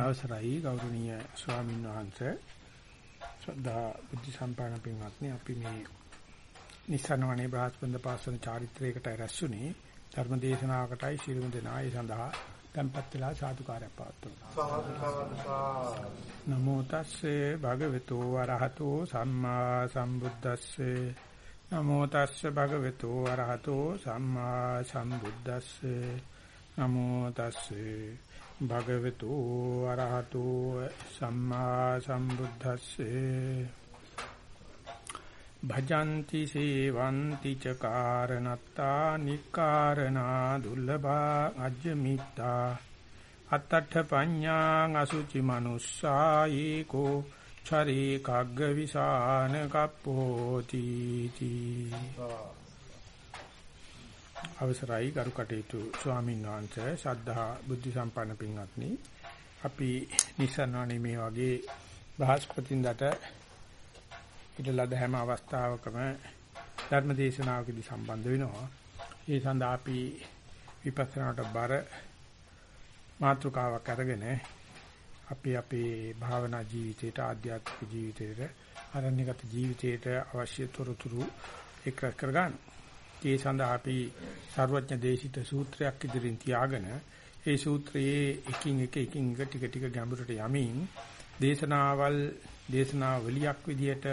අවසරයි ගෞරවනීය ස්වාමීන් වහන්සේ. ශ්‍රද්ධා බුද්ධ සම්පන්න පින්වත්නි අපි මේ නිසනවනේ බ්‍රහස්පන්ද පාසන චාරිත්‍රයකට රැස්ුනේ ධර්ම දේශනාවකටයි ශිරුම දෙනා ඒ සඳහා tempත් වෙලා සාදුකාරයක් පවත්වනවා. නමෝ තස්සේ භගවතු වරහතෝ සම්මා සම්බුද්දස්සේ. නමෝ තස්සේ භගවතු වරහතෝ සම්මා සම්බුද්දස්සේ. නමෝ තස්සේ භගවතු අරහතු සම්මා සම්බුද්දස්සේ භජନ୍ତି සේවಂತಿ ච කාරණත්තා නික්කාරණා දුර්ලභා අජ්ජමිත්තා අත්තඨ පඤ්ඤාං අසුචි මනුස්සායේකෝ චරේ කග්ග විසාන කප්පෝති තී. අවසරයි ගරු කටයුතු ස්වාමීන් වහන්සේ. ශ්‍රද්ධා බුද්ධ සම්පන්න පින්වත්නි. අපි නිසන්වනේ මේ වගේ බ්‍රහස්පතින්දට ඉතලද හැම අවස්ථාවකම ධර්ම දේශනාවකදී සම්බන්ධ වෙනවා. ඒ සඳහා අපි විපස්සනාට බර මාතෘකාවක් අරගෙන අපි අපේ භාවනා ජීවිතයට ආධ්‍යාත්මික ජීවිතයට අරණ්‍යගත ජීවිතයට අවශ්‍ය තොරතුරු එක් කරගන්න. ඒ සඳහා අපි සර්වඥ දේශිත සූත්‍රයක් ඉදිරින් තියාගෙන ඒ සූත්‍රයේ එකින් එක එකින් එක ටික ටික ගැඹුරට යමින් දේශනාවල් දේශනාවලියක් විදියට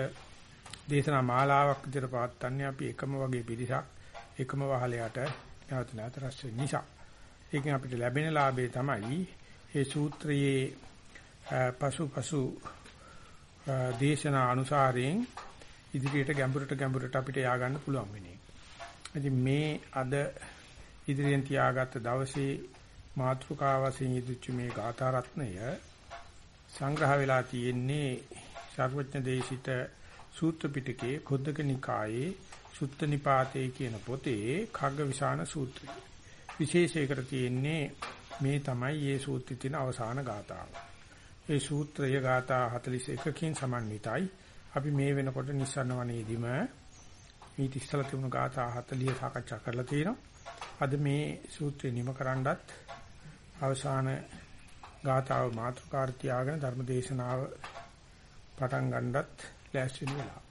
දේශනා මාලාවක් විදියට පවත්න්නේ අපි එකම වගේ පිරිසක් එකම වහලයට නැවත නැවත රැස් වෙන නිසා. ඒකෙන් අපිට ලැබෙන ලාභය තමයි මේ සූත්‍රයේ පසු පසු දේශනා අනුසාරයෙන් ඉදිරියට ගැඹුරට ගැඹුරට අපිට යා ගන්න පුළුවන් වෙන එක. ඉතින් මේ අද ඉදිරියෙන් තියාගත්ත දවසේ මාතෘකාව වශයෙන් ඉදිච්ච මේ ගාථා රත්නය සංග්‍රහ වෙලා තියෙන්නේ සර්වඥ දේශිත සූත්‍ර පිටකයේ කොද්දක නිකායේ සුත්ත නිපාතේ කියන පොතේ khaggavisana සූත්‍රය. විශේෂයකට තියෙන්නේ මේ තමයි මේ සූත්‍රයේ තියෙන අවසාන ගාථාව. ඒ සූත්‍රය ගාථා 41කින් සමන්විතයි. අපි මේ වෙනකොට නිස්සන්න වනේදීම මේ ඉස්සලා තිබුණු ගාථා 40 සාකච්ඡා කරලා තියෙනවා. අද මේ සූත්‍රය නිම කරන්නත් අවසාන ගාථාව මාතෘකාර තියාගෙන ධර්ම දේශනාව පටන් ගන්නත් ලෑස්ති වෙනවා.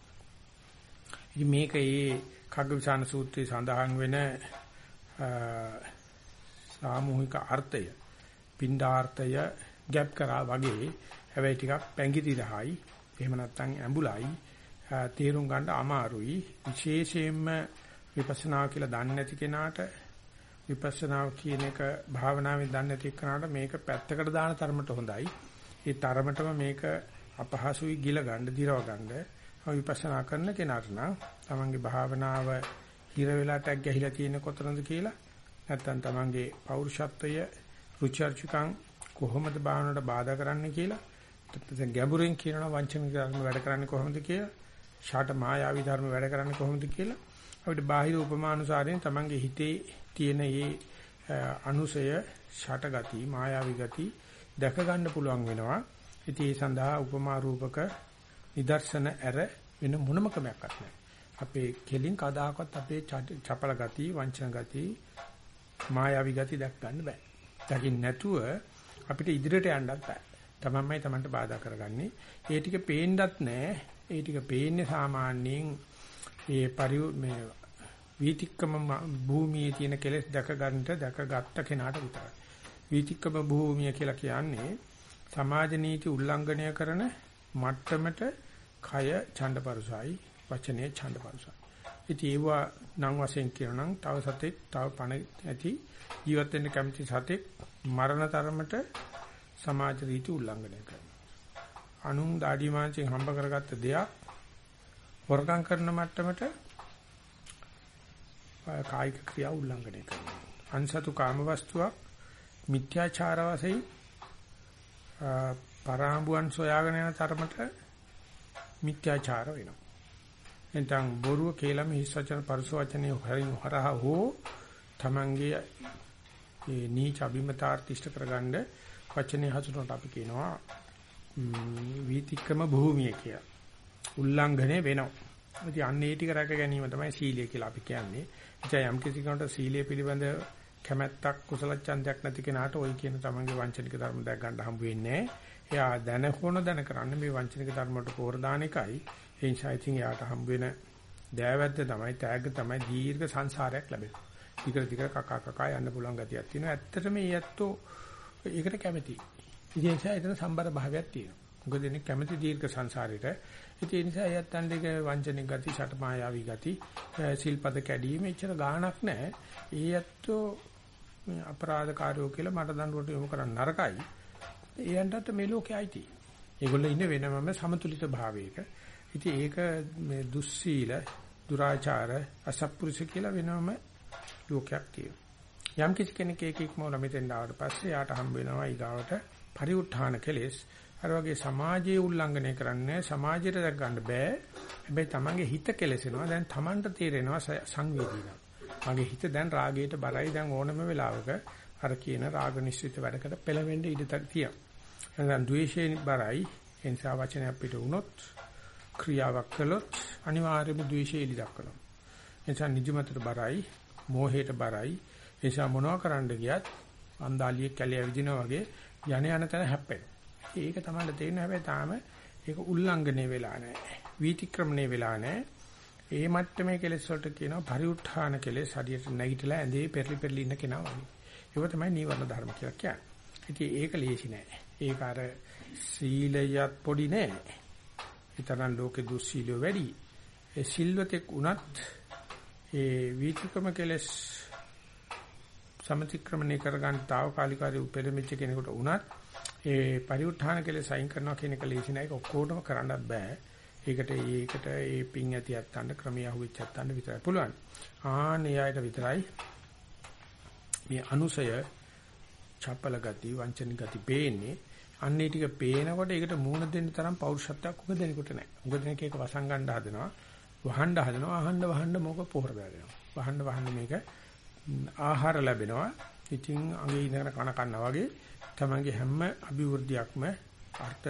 ඉතින් මේකේ කග්ගවිසාන සූත්‍රයේ සඳහන් වෙන සාමූහික අර්ථය පින්ඩාර්ථය ගැප් කරා වගේ හැබැයි ටිකක් පැංගිරි රහයි එහෙම නැත්නම් ඇඹුලයි තේරුම් ගන්න අමාරුයි. විශේෂයෙන්ම විපස්සනා කියලා දන්නේ නැති කෙනාට විපස්සනා කියන එක භාවනාවෙන් දන්නේ නැති කෙනාට මේක පැත්තකට දාන තරමට හොඳයි. ඒ තරමටම මේක අපහසුයි ගිල ගන්න දිරව ගන්න. විපස්සනා කරන කෙනාට නම් තමන්ගේ භාවනාව හිර වෙලා ටැග් ගැහිලා තියෙන කොතනද කියලා? නැත්නම් තමන්ගේ පෞරුෂත්වය රුචර්චුකම් කොහොමද භාවනාවට බාධා කරන්නේ කියලා? නැත්නම් ගැඹුරින් කියනවා වංචනික ධර්ම වැඩ කරන්නේ කොහොමද කියලා? ෂාට මායාවී ධර්ම වැඩ කරන්නේ කොහොමද කියලා අපිට බාහිර උපමානුසාරයෙන් තමන්ගේ හිතේ තියෙන මේ අනුසය ෂාට ගති මායාවී ගති දැක ගන්න පුළුවන් වෙනවා. ඉතින් ඒ සඳහා උපමා රූපක නිදර්ශන ඇර වෙන මොනම ක්‍රමයක් නැහැ. අපේ කෙලින් කදාකවත් අපේ චපල ගති, වංචන ගති, මායාවී ගති දැක් ගන්න බෑ. දකින්න නැතුව අපිට ඉදිරියට යන්නත් බෑ. තමන්මයි තමන්ට බාධා කරගන්නේ. ඒ ටික පේන්නත් නැහැ. ඒ ටික පේන්නේ සාමාන්‍යයෙන් ඒ පරි මේ වීතික්කම භූමියේ තියෙන කෙලෙස් දැක ගන්නට දැකගත්ත කෙනාට විතරයි. වීතික්කම භූමිය කියලා කියන්නේ සමාජ නීති උල්ලංඝනය කරන මට්ටමට කය ඡණ්ඩපරුසයි වචනේ ඡණ්ඩපරුසයි. ඉතින් ඒවා නම් වශයෙන් කියනනම් තව සතෙක් තව පණ ඇති ජීවත් වෙන්න කැමති සතෙක් මරණ තරමට සමාජ රීති උල්ලංඝනය කරනවා. අනුන් දාඩි මාංශයෙන් හම්බ කරගත්ත දෙයක් හොරකම් කරන මට්ටමට කායික ක්‍රියා උල්ලංඝනය කරනවා. අන්සතු කාම වස්තුවක් මිත්‍යාචාර වශයෙන් පරාඹුවන් සොයාගෙන යන තරමට මිත්‍යාචාර වෙනවා. එතෙන් බොරුව කේලම හිස් වචන පරස වචනේ හරින් හරහා හෝ තමන්ගේ ඒ නීච අභිමතාර්ථිෂ්ඨ කරගන්න වචනේ හසුනට අපි කියනවා වීතික්‍රම භූමිය කියලා. උල්ලංඝනය වෙනවා. ඉතින් අන්න ඒ ටික රැක ගැනීම තමයි සීලය කියලා අපි කියන්නේ. එචා යම් කිසි කෙනෙකුට සීලය පිළිබඳ කැමැත්තක් කුසල ඡන්දයක් නැති කෙනාට ওই කියන තමන්ගේ වංචනික ධර්ම දැක් ගන්න හම්බ වෙන්නේ එයා දැන හොන දැන කරන්නේ මේ වංචනික ධර්ම වලට පෝර දාන එකයි. ඒ නිසා ඉතින් එයාට හම්බ වෙන දෑවැද්ද තමයි තෑග්ග තමයි දීර්ඝ සංසාරයක් ලැබෙනවා. ටික ටික කකා කකා යන්න පුළුවන් ගතියක් තියෙනවා. ඇත්තටම මේ ඇත්තෝ ඒකට කැමතියි. ඒ නිසා එතන සම්බර භාවයක් තියෙනවා. මොකද එන්නේ කැමති දීර්ඝ සංසාරෙට. ඒ නිසා එයත්න්ට වංචනික ගති, ෂටමායාවී ගති, සිල්පද කැඩීම එච්චර ගාණක් නැහැ. ඒ ඇත්තෝ අපරාධකාරයෝ කියලා මට දඬුවට යොමු කරන්න නරකයි. එයන්ටත් මේ ලෝකේ අයිති. ඒගොල්ලෝ ඉන්නේ වෙනමම සමතුලිත භාවයක. ඉතින් ඒක මේ දුස්සීල, දුරාචාර, අසත්පුරුෂ කියලා වෙනම ලෝකයක් තියෙනවා. යම් කිසි කෙනෙක් ඒක ඉක්මවලා මෙතෙන් ආවට පස්සේ යාට හම්බ වෙනවා ඊගාවට පරිඋත්ථාන කෙලෙස්. අර වගේ සමාජයේ උල්ලංඝනය කරන්නේ සමාජයට දැක් ගන්න බෑ. හැබැයි තමන්ගේ හිත කෙලෙසෙනවා. දැන් තමන්ට තේරෙනවා සංවේදීනවා. මගේ හිත දැන් රාගයට බරයි දැන් ඕනම වෙලාවක අර කියන රාග නිශ්චිත වැඩකට පෙළවෙන්න ඉඩ තියෙනවා. එහෙනම් ද්වේෂයෙන් බරයි ඒ නිසා වචනයක් පිට වුණොත් ක්‍රියාවක් කළොත් අනිවාර්යයෙන්ම ද්වේෂය එලි දක්වනවා. එනිසා නිදිමතට බරයි, මෝහයට බරයි. ඒ නිසා මොනවා කරන්න ගියත් අන්දාලියේ කැලේ විදිනා වගේ යණ යන තැන හැප්පෙනවා. ඒක තමයි තේරෙන්නේ හැබැයි තාම ඒක උල්ලංඝනය වෙලා නැහැ. වීතික්‍රමණය වෙලා නැහැ. ඒ මට්ටමේ කෙලෙස් වලට කියනවා පරිඋත්ථාන කෙලෙස් හදියට නැගිටලා ඇඳේ පෙරලි පෙරලි ඉන්න කෙනා වගේ. ඒක තමයි නීවරණ ධර්ම කියලා කියන්නේ. ඉතින් ඒක ලේසි නෑ. ඒක අර සීලයත් පොඩි නෑ. ඊතරම් ලෝකේ දුස්සීලිය වැඩි. ඒ සිල්වතෙක් උනත් ඒ වීතිකම කෙලෙස් සමතික්‍රමණය කරගන්න తాවකාලිකාරී උපෙරමිච්ච කෙනෙකුට උනත් ඒ පරිඋත්ථාන කෙලෙස් අයින් කරනවා කියන එක ලේසි නෑ. ඒක ඔක්කොටම කරන්නත් බෑ. ඒකට ඒකට ඒ පිං ඇති යත්තන්න ක්‍රමයේ අහුවෙච්ච යත්තන්න විතරයි පුළුවන්. ආන් එයාට විතරයි මේ අනුසය චපල ගති වංචනික ගති පේන්නේ. අන්නේ ටික පේනකොට ඒකට මූණ දෙන්න තරම් පෞරුෂත්වයක් උග දෙනකොට නැහැ. උග දෙනක ඒක වසංගණ්ඩ හදනවා. වහන්න හදනවා. අහන්න වහන්න මොක පොහොර බැලෙනවා. වහන්න වහන්න මේක ආහාර ලැබෙනවා. ඉතින් අඟේ ඉඳගෙන කන කන්නා වගේ තමන්ගේ හැම අභිවෘද්ධියක්ම අර්ථ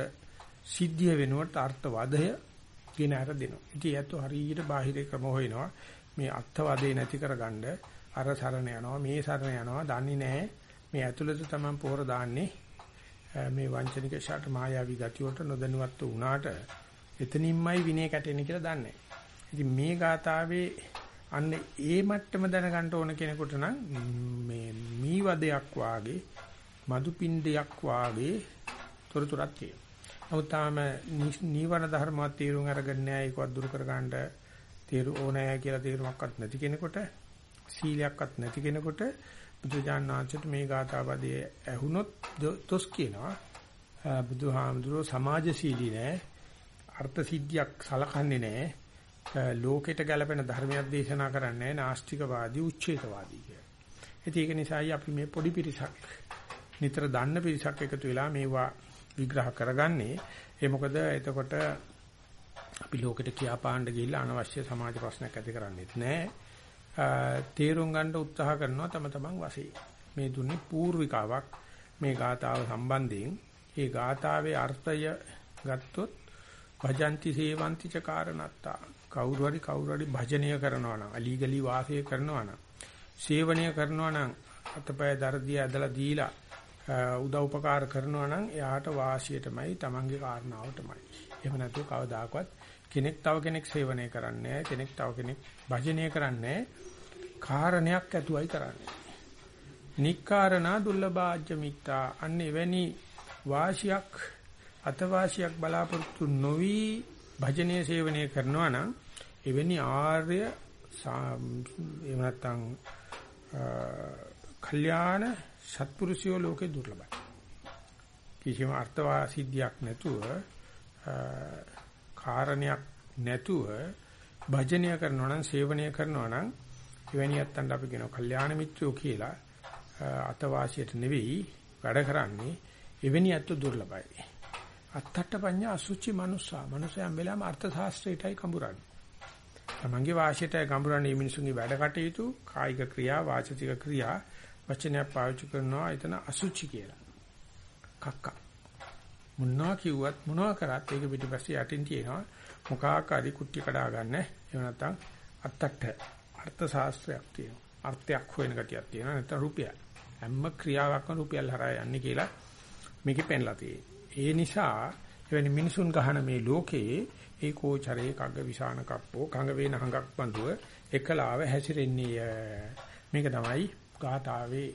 සිද්ධිය වෙනුවට අර්ථවදය කියන අර දෙනවා. ඉතින් ඒත් හරියට බාහිර ක්‍රම හොයනවා. මේ අත්වාදේ නැති කරගන්න අර සරණ යනවා මේ සරණ යනවා දන්නේ නැහැ. මේ ඇතුළත තමයි පොහොර දාන්නේ. මේ වංචනික ෂට මායාවී ගති වලට නොදැනුවත් වුණාට එතනින්මයි විනය කැටෙන්නේ කියලා දන්නේ. ඉතින් මේ ගාතාවේ අන්න ඒ මට්ටම දැනගන්න ඕන කෙනෙකුට නම් මේ මීවදයක් වාගේ මදු පිණ්ඩයක් වාගේ තොරතුරක් තියෙනවා. නමුත් තාම නීවරණ ධර්මවත් තීරුම් අරගෙන නැහැ. ඒකවත් දුරු කර ගන්නට තීරු ඕනෑ කියලා තීරුමක්වත් නැති කෙනෙකුට සීලයක්වත් නැති කෙනෙකුට බුදුජාන നാංශයට මේ ගාථාපදයේ ඇහුනොත් තොස් කියනවා. බුදුහාමුදුරුවෝ සමාජශීලී නෑ. අර්ථ සිද්ධියක් සලකන්නේ නෑ. ලෝකෙට ගැලපෙන ධර්මයක් දේශනා කරන්නේ නාස්තිකවාදී උච්ඡේදවාදී කියලා. ඒක නිසායි අපි මේ පොඩි පිරිසක් නිතර දන්න පිරිසක් එකතු වෙලා මේවා විග්‍රහ කරගන්නේ. ඒ මොකද එතකොට අපි ලෝකෙට කියාපාන්න ගිහිල්ලා අනවශ්‍ය සමාජ ප්‍රශ්නයක් ඇති කරන්නේත් නැහැ. තීරුම් ගන්න උත්සාහ කරනවා තම තමන් වශයෙන්. මේ දුන්නේ පූර්විකාවක් මේ ගාතාව සම්බන්ධයෙන්. ඒ ගාතාවේ අර්ථය ගත්තොත් භජಂತಿ සේවಂತಿ ච කාරණත්තා. කවුරු හරි කවුරු හරි භජනය කරනවා නම් අලීගලි වාසය කරනවා නම් සේවනය කරනවා නම් අතපය දර්දිය ඇදලා දීලා උදව් උපකාර කරනවා නම් එයාට වාසියටමයි Tamange කාරණාවටමයි. එහෙම නැතුව කවදාකවත් කෙනෙක් තව කෙනෙක් සේවනය කරන්නේ කෙනෙක් තව කෙනෙක් භජනය කරන්නේ කාරණයක් ඇතුවයි කරන්නේ. නික්කාරණා දුර්ලභාජ්‍ය මිත්තා අන්න එවැනි වාසියක් අතවාසියක් බලාපොරොත්තු නොවි භජනීය සේවනය කරනවා නම් එවැනි ආර්ය එහෙම නැත්නම් කල්යාණ සත්පුරුෂයෝ ලෝකේ දුර්ලභයි. කිසිම අර්ථවාසිද්ධියක් නැතුව කාරණයක් නැතුව භජනය කරනවා නම් සේවනය කරනවා නම් එවැනි යත්තන්ට අපි කියනවා කල්යාණ මිත්‍රයෝ කියලා අතවාසියට නෙවෙයි වැඩ කරන්නේ එවැනි අත්තු දුර්ලභයි. අත්තට පඤ්ඤා අසුචි මනුස්සා. මනුස්සයන් වෙලාම අර්ථ ශාස්ත්‍රයටයි කඹරන්නේ. තමන්ගේ වාසියටයි කඹරන්නේ මිනිසුන්ගේ වැඩ කටයුතු කායික ක්‍රියා වාචික ක්‍රියා වචනයක් පාවිච්චි කරනවා එතන අසුචි කියලා. කක්ක. මොනවා කිව්වත් මොනවා කරත් ඒක පිටිපස්සේ යටින් තියෙනවා මොකාකාරී කුට්ටි කඩා ගන්න. එහෙම නැත්නම් අත්තට අර්ථ ශාස්ත්‍රයක් තියෙනවා. අර්ථයක් හොයන ගතියක් තියෙනවා නැත්නම් රුපියල්. හැම ක්‍රියාවක්ම රුපියල් හරහා යන්නේ කියලා මේකේ පෙන්ලා තියෙන්නේ. ඒ නිසා එවැනි මිනිසුන් ගහන මේ ලෝකයේ ඒ කෝචරේ කග්ග විසාන කප්පෝ කඟ වේන හඟක් බඳුව එකලාව හැසිරෙන්නේ මේක තමයි ගාථාවේ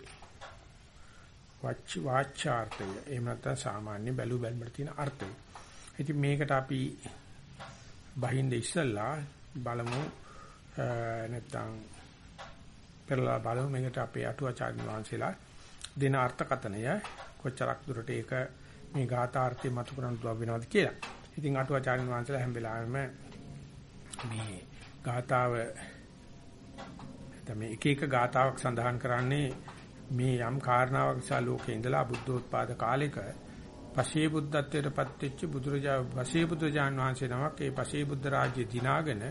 වච් වාචාර්ථය එහෙම නැත්නම් සාමාන්‍ය බැලු බැලමට තියෙන අර්ථය. ඉතින් මේකට අපි බහින්ද ඉස්සල්ලා බලමු නැත්නම් පෙරලා බලමු මේකට අපේ අටුවාචාර්ය වංශලා දෙන අර්ථකතනය කොච්චරක් දුරට ඒක මේ ගාථාර්ථය මතු කරන්න දුව වෙනවද කියලා. ඉතින් අටුවාචාර්ය වංශලා හැම වෙලාවෙම මේ ගාථාව තමයි එක එක ගාථාවක් සඳහන් කරන්නේ මේ යම් කාරණාවක් නිසා ලෝකේ ඉඳලා බුද්ධෝත්පාද කාලෙක පසේ බුද්ධත්වයට පත්වෙච්ච බුදුරජා පසේ බුදුජාන් වහන්සේ නමක් ඒ පසේ බුද්ධ රාජ්‍ය දිනාගෙන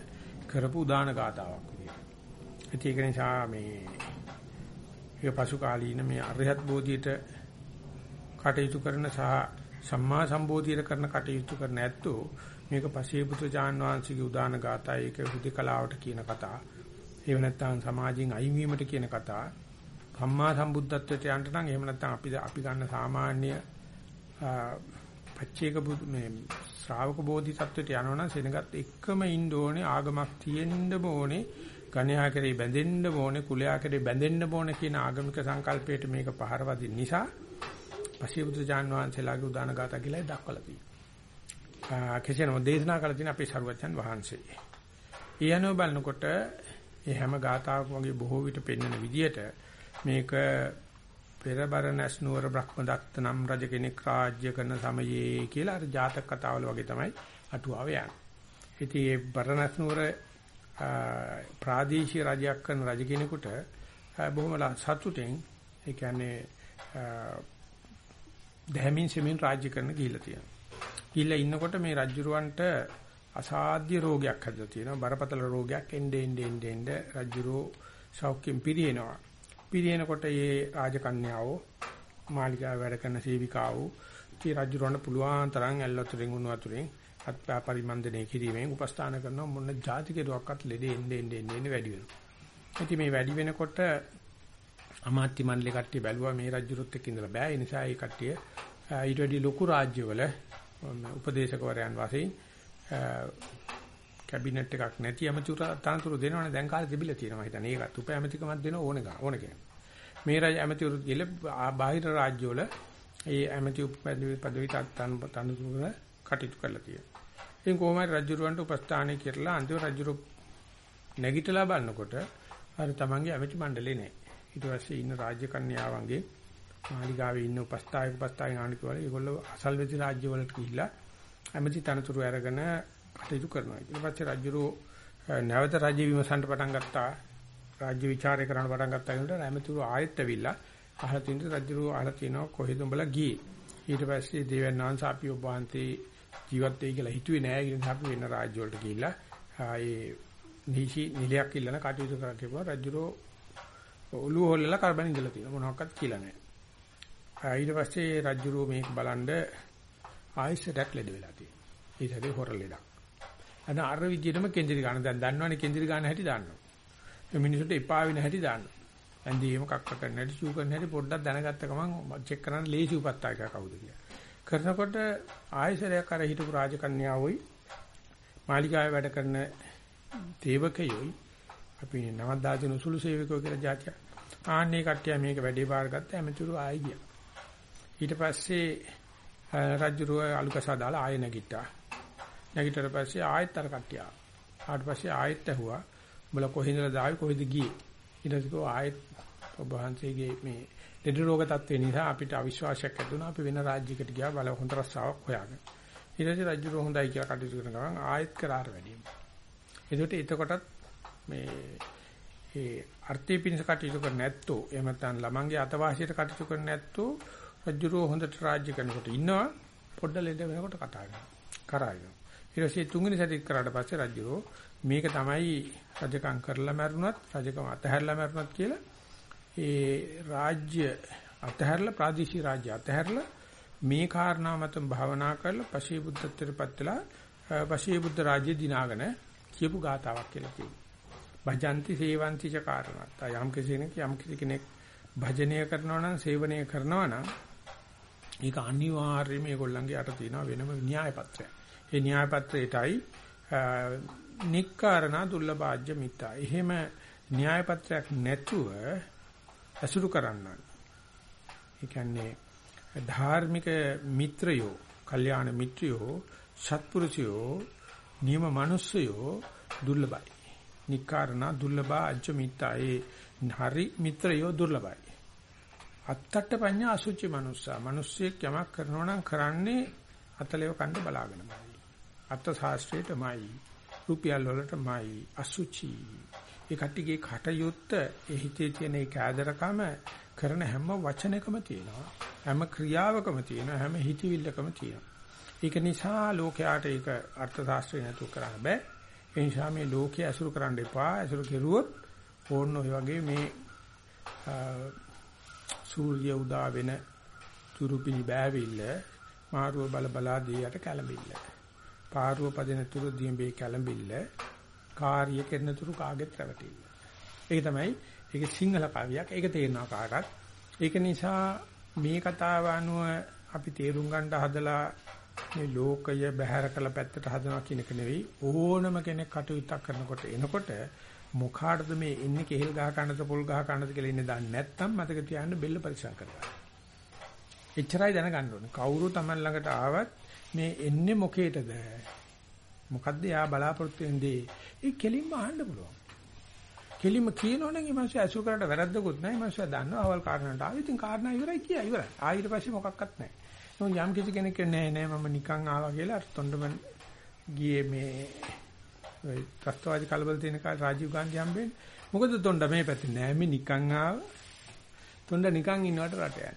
කරපු උදාන ගාතාවක් විදියට. ඒක නිසා මේ ඒ පසු කාලීන මේ අරහත් බෝධියට කටයුතු කරන සහ සම්මා සම්බෝධියට කරන කටයුතු කරන ඇත්තෝ මේක පසේ බුදුජාන් වහන්සේගේ උදාන ගාථා ඒක හුදකලාවට කියන කතා. ඒව නැත්නම් සමාජයෙන් අයින් වීමට කියන කතා. සම්මා සම්බුද්ධත්වයට යන්න නම් එහෙම නැත්නම් අපි අපි ගන්න සාමාන්‍ය පච්චේක මේ ශ්‍රාවක බෝධිසත්වයට යනවනම් සෙනගත් එක්කම ඉන්න ඕනේ ආගමක් තියෙන්න ඕනේ ගණ්‍යා කරේ බැඳෙන්න ඕනේ කුලයා කරේ බැඳෙන්න ඕනේ කියන ආගමික සංකල්පයට මේක පහරවදින නිසා පසිබුදු ජාන් වහන්සේලාගේ උදාන ගාථා කියලා දක්වලා තියෙනවා. කෙසේ නමුත් දේශනා කළ තියෙන අපේ සරුවචන් වහන්සේ. ඊයනෝ බලනකොට මේ හැම ගාථාවකම වගේ බොහෝ විට පෙන්වන විදියට මේක පෙරබරණස් නුවර බ්‍රහ්මදත්ත නම් රජ කෙනෙක් රාජ්‍ය කරන සමයේ කියලා අර ජාතක කතාවල වගේ තමයි අටුවාව යන්නේ. ඉතින් මේ බරණස් නුවර ප්‍රාදේශීය රජයක් කරන රජ කෙනෙකුට බොහොම සතුටෙන් ඒ කියන්නේ දැහැමින් සෙමින් රාජ්‍ය කරන ගිහිල්ලා තියෙනවා. ගිහිල්ලා ඉන්නකොට මේ රජුරවන්ට අසාධ්‍ය රෝගයක් හැදලා තියෙනවා. බරපතල රෝගයක් එnde ende ende ende රජුරෝ සෞඛ්‍යෙන් පිරිනනවා. පිරිනකොට මේ රාජකන්‍යාවෝ මාලිගාව වැඩ කරන සේවිකාවෝ කී රජුරවන්ට පුළුවන් තරම් ඇල්ලතුරින් උණු වතුරින් අත්පා පරිමන්දනය කිරීමෙන් උපස්ථාන කරන මොන જાති කෙරුවක්වත් ලෙඩේ එන්නේ එන්නේ එන්නේ වැඩි වෙනවා. ඉතින් මේ වැඩි වෙනකොට අමාත්‍ය මණ්ඩලේ කට්ටිය බැලුවා මේ රජුරුත් එක්ක ඉඳලා බෑ. ඒ නිසා ඒ කට්ටිය ඊට වැඩි ලොකු රාජ්‍යවල උපදේශකවරයන් වශයෙන් කැබිනට් එකක් නැති ඇමතිවරු තනතුරු දෙනවනේ. දැන් කාලේ තිබිලා තියෙනවා. හිතන්න ඒකත් උප ඇමතිකමක් දෙන ඕන ගා ඕන කෙනෙක්. මේ රාජ ඇමතිවරු ගිල බාහිර රාජ්‍යවල ඒ ඇමති පදවි තනතුරු කටයුතු කරලා තියෙනවා. ඉතින් කොහොමද රජුරවන්ට උපස්ථානය කරලා අන්තිම රජුරු නැගිටලා බලනකොට අර තමන්ගේ ඇමති මණ්ඩලේ නැහැ ඊට පස්සේ ඉන්න රාජ්‍ය කන්‍යාවන්ගේ මාලිගාවේ ඉන්න උපස්ථායක උපස්ථායක ආණ්ඩුවල ඒගොල්ලෝ අසල්වැසි රාජ්‍යවලට ගිහිල්ලා ඇමති තනතුරු අරගෙන කටයුතු කරනවා. ඊට පස්සේ රජුරෝ නැවත රාජ්‍ය විමසන්න පටන් ගත්තා. රාජ්‍ය විචාරය කරන්න පටන් ගත්තා කියනකොට ඇමතිවරු ආයෙත් ඇවිල්ලා අහලා තින්ද රජුරෝ අහලා තිනවා කොහෙද උඹලා ගියේ. ඊට පස්සේ දේවයන් වහන්සේ අපි ඔබ වහන්සේ ජීවත් වෙයි කියලා හිතුවේ නෑ. ඒ නිසා අපි වෙන රාජ්‍ය වලට ගිහිල්ලා ආයේ නිසි නිලයක් ඉල්ලන කටයුතු කරා කියපුවා රජුරෝ ඔළුව හොල්ලලා කරබන් ඉඳලා තියෙනවා මොනවක්වත් කියලා නෑ. ඊට පස්සේ රජුරෝ මේක බලන්ඩ ආයෙසටක් ලෙඩ වෙලා තියෙනවා. ඊට හරි හොර ලෙඩක්. අන අර විදිහටම කෙන්දිරි ගන්න දැන් දන්නවනේ කෙන්දිරි ගන්න හැටි දාන්නවා. මේ මිනිසුන්ට එපා වෙන හැටි දාන්නවා. ඇන්දීම කක්ක කරන හැටි ෂූ කරන හැටි පොඩ්ඩක් දැනගත්ත ගමන් චෙක් කරන්න ලේසි උපත්තායක කවුද කියලා. කරනකොට ආයසරයක් අර හිටපු රාජකන්‍යාවෝයි මාලිගාවේ වැඩ කරන දේවකයෝයි අපි නවත් දාගෙන උසුළු සේවකයෝ කියලා જાතිය. ආන්නේ කට්ටිය මේක වැඩේ බාරගත්ත ඇමතුරු ආයි ගියා. ඊට පස්සේ රජුරුව අලුකසා දාලා ආයෙ නැගිට්ටා. නැගිටතර පස්සේ ආයෙත් අර කට්ටිය ආවා. ආවට පස්සේ ආයෙත් ඇහුවා උඹලා කොහෙන්ද දාවි කොහෙද ගියේ? ඊට පස්සේ ආයෙත් ඔබ වහන්සේගේ මේ ලෙඩ රෝග තත්ත්වේ නිසා අපිට අවිශ්වාසයක් ඇති වුණා. අපි වෙන රාජ්‍යයකට ගියා බල හොඳ රස්සාවක් හොයාගෙන. ඊට පස්සේ රජු හොඳයි කියලා කටයුතු කරන ගමන් ආයෙත් කරාර වැඩිම. ඒකට එතකොටත් මේ ඒ අර්ථය පිණිස කටයුතු කරන්නේ නැත්තෝ එහෙම නැත්නම් ළමංගේ අතවාසියට කටයුතු කරන්නේ නැත්තෝ රජුරෝ හොඳට රාජ්‍ය කරනකොට ඉන්නවා පොඩ්ඩ ලෙඩ වෙනකොට කතා කරනවා. කරාගෙන. ඊට පස්සේ තුන්වෙනි සැරේ කරාට පස්සේ රජුරෝ මේක තමයි රජකම් කරලා මැරුණත් රජකම අතහැරලා මැරුණත් කියලා ඒ රාජ්‍ය අතහැරලා ප්‍රාදේශීය රාජ්‍ය අතහැරලා මේ කාරණා මතම භාවනා කරලා පශී බුද්ධත්වයට පත්ලා පශී බුද්ධ රාජ්‍ය දිනාගෙන කියපු ගාතාවක් කියලා කියනවා. භජନ୍ତି සේවಂತಿ ච කාරණත්. යම් කෙනෙක් යම් කෙනෙක් භජනය කරනවා නම් සේවනය කරනවා නම් ඒක අනිවාර්යයෙන්ම ඒගොල්ලන්ගේ අර තියෙන වෙනම න්‍යාය පත්‍රයක්. ඒ න්‍යාය පත්‍රයටයි නික්කාරණා දුර්ලභාජ්‍ය මිත්තා. එහෙම න්‍යාය පත්‍රයක් නැතුව ඇසුරු කරන්නන්. ඒ කියන්නේ ධාර්මික මිත්‍රයෝ, කල්යාණ මිත්‍රයෝ, සත්පුරුෂයෝ, නියම මිනිස්සයෝ දුර්ලභයි. නික්කාරණා දුර්ලභා අජ්ජ මිත්තා. ඒ හරි මිත්‍රයෝ දුර්ලභයි. අත්තට පඤ්ඤා අසුචි මනුස්සා. මිනිස්සෙක් යමක් කරනවා නම් කරන්නේ අතලෙව කන්න බලාගෙනමයි. අර්ථ ශාස්ත්‍රයටමයි. රුපියල් වලටමයි අසුචි. ඒ කට්ටියගේ කටයුත්ත ඒ හිතේ තියෙන ඒ කෑදරකම කරන හැම වචනයකම තියෙනවා. හැම ක්‍රියාවකම තියෙනවා. හැම හිතවිල්ලකම තියෙනවා. ඒක නිසා ලෝකයාට ඒක අර්ථ ශාස්ත්‍රය නැතුව කරන්න බෑ. ඒ නිසා මේ ලෝකයේ අසුරු කරන්න එපා. අසුරු කෙරුවොත් ඕන්න ඔය වගේ මේ සූර්ය උදා වෙන තුරුපිනි බෑවිල්ල මාරුව බල බලා දියට කැළඹිල්ල. පාරුව පදින තුරු දිඹේ කැළඹිල්ල කාර්ය කරන තුරු කාගෙත් රැවටිල්ල. ඒක තමයි ඒක සිංහල කවියක්. ඒක තේරෙනවා කාටත්. ඒක නිසා මේ කතාව අනුව අපි තේරුම් ගන්න හදලා මේ ලෝකය බැහැර කළ පැත්තට හදනවා කියන එක නෙවෙයි ඕනම කෙනෙක් කටයුත්තක් කරනකොට එනකොට මොකාටද මේ ඉන්නේ කෙහෙල් ගහ කන්නද පොල් ගහ කන්නද කියලා ඉන්නේ දන්නේ නැත්නම් මතක තියාගන්න බෙල්ල පරික්ෂා කරගන්න. එච්චරයි දැනගන්න ඕනේ. කවුරු Taman ළඟට ආවත් මේ එන්නේ මොකේටද? මොකද්ද යා බලාපොරොත්තු වෙන්නේ? ඒ කෙලින්ම අහන්න පුළුවන්. කෙලින්ම කියනවනම් මේ මාසය අසු කරලා වැරද්දකුත් නැහැ. මේ මාසය දන්නවා අවල් කාරණාට ආවා. ඉතින් කාරණා ඉවරයි කියා ඉවරයි. ආයෙත් පස්සේ මොකක්වත් නැහැ. මොන් යම් කිසි කෙනෙක් නෑ නෑ මම නිකන් ආවා කියලා තොණ්ඩම ගියේ මේ ඔය ත්‍ස්තවාදී කලබල තියෙන කාලේ රාජීව් ගාන්ධි හම්බෙන්නේ. මොකද තොණ්ඩ මේ පැත්තේ නෑ මේ නිකන් ආව. තොණ්ඩ නිකන් ඉන්නවට රට යන්නේ.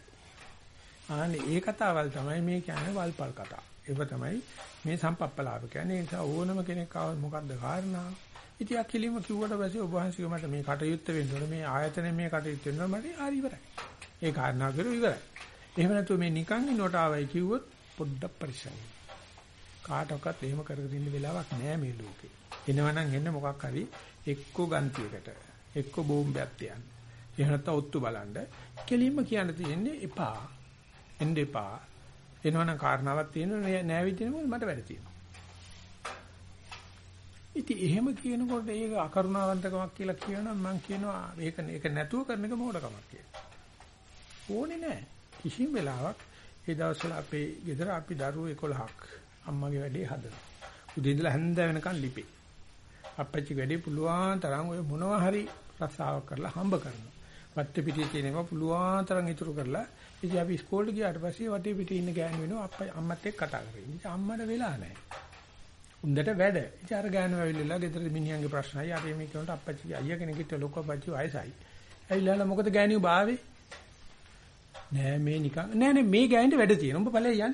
ආනේ ඒ කතාවල් තමයි මේ කියන්නේ වල්පල් කතා. ඒක තමයි මේ සම්පප්පලාව කියන්නේ. ඒ නිසා ඕනම කෙනෙක් ආව මොකද්ද කාරණාව? ඉතින් අකිලිම කිව්වට පස්සේ ඔබ වහන්සේ මට මේ කටයුත්ත වෙන්න ඕනේ. මේ ආයතනේ මේ කටයුත්ත වෙන්න ඕනේ. මට හරි ඉවරයි. ඒ කාරණාව කරු ඉවරයි. එහෙම නැතුව මේ නිකන් ඉන්නට ආවයි කිව්වොත් පොඩ්ඩක් පරිස්සම්. කාටවත් එහෙම කරගෙන ඉන්න වෙලාවක් නෑ මේ ලෝකේ. එනවනම් එන්න මොකක් හරි එක්ක ගන්තියකට එක්ක බෝම්බයක් තියන්න. එහෙම නැත්නම් ඔත්තු බලන්න. කෙලින්ම කියන්න තියෙන්නේ එපා. එන්න එපා. එනවනම් කාරණාවක් තියෙනවා නෑ විදිනම මට වැඩ තියෙනවා. ඉතින් එහෙම කියනකොට ඒක අකරුණාවන්තකමක් කියලා කියනනම් මම කියනවා ඒක ඒක නැතුව කරන එක මොකටකමක් කියලා. ඕනේ නෑ. කිසිම වෙලාවක් ඒ දවස්වල අපේ ගෙදර අපි දරුවෝ 11ක් අම්මගේ වැඩේ හදනවා. උදේ ඉඳලා හැන්ද වෙනකන් ලිපේ. අපච්චි වැඩේ පුළුවන් තරම් ඔය මොනවා හරි රසාවක් කරලා හම්බ කරනවා. වටේ පිටියේ තියෙනවා පුළුවන් තරම් ඉතුරු කරලා ඉතින් අපි ඉස්කෝලේ ගියාට පස්සේ වටේ පිටියේ ඉන්න ගෑනු වෙනවා අප්පා අම්මත් එක්ක කතා කරේ. ඉතින් අම්මට වෙලා නැහැ. උන්දට වැඩ. ඉතින් අර ගෑනු ඇවිල්ලා ගෙදර මිනිහාගේ ප්‍රශ්නයි අපි මේ කියනකොට අපච්චි අයියා කෙනෙක්ට ලොකු අපච්චි වයසයි. ඇවිල්ලා මොකද ගෑනියු බාවේ? නෑ මේ නිකන් නෑ නෑ මේ ගෑනිට වැඩ තියෙන. උඹ ඵලයන් යන්නේ.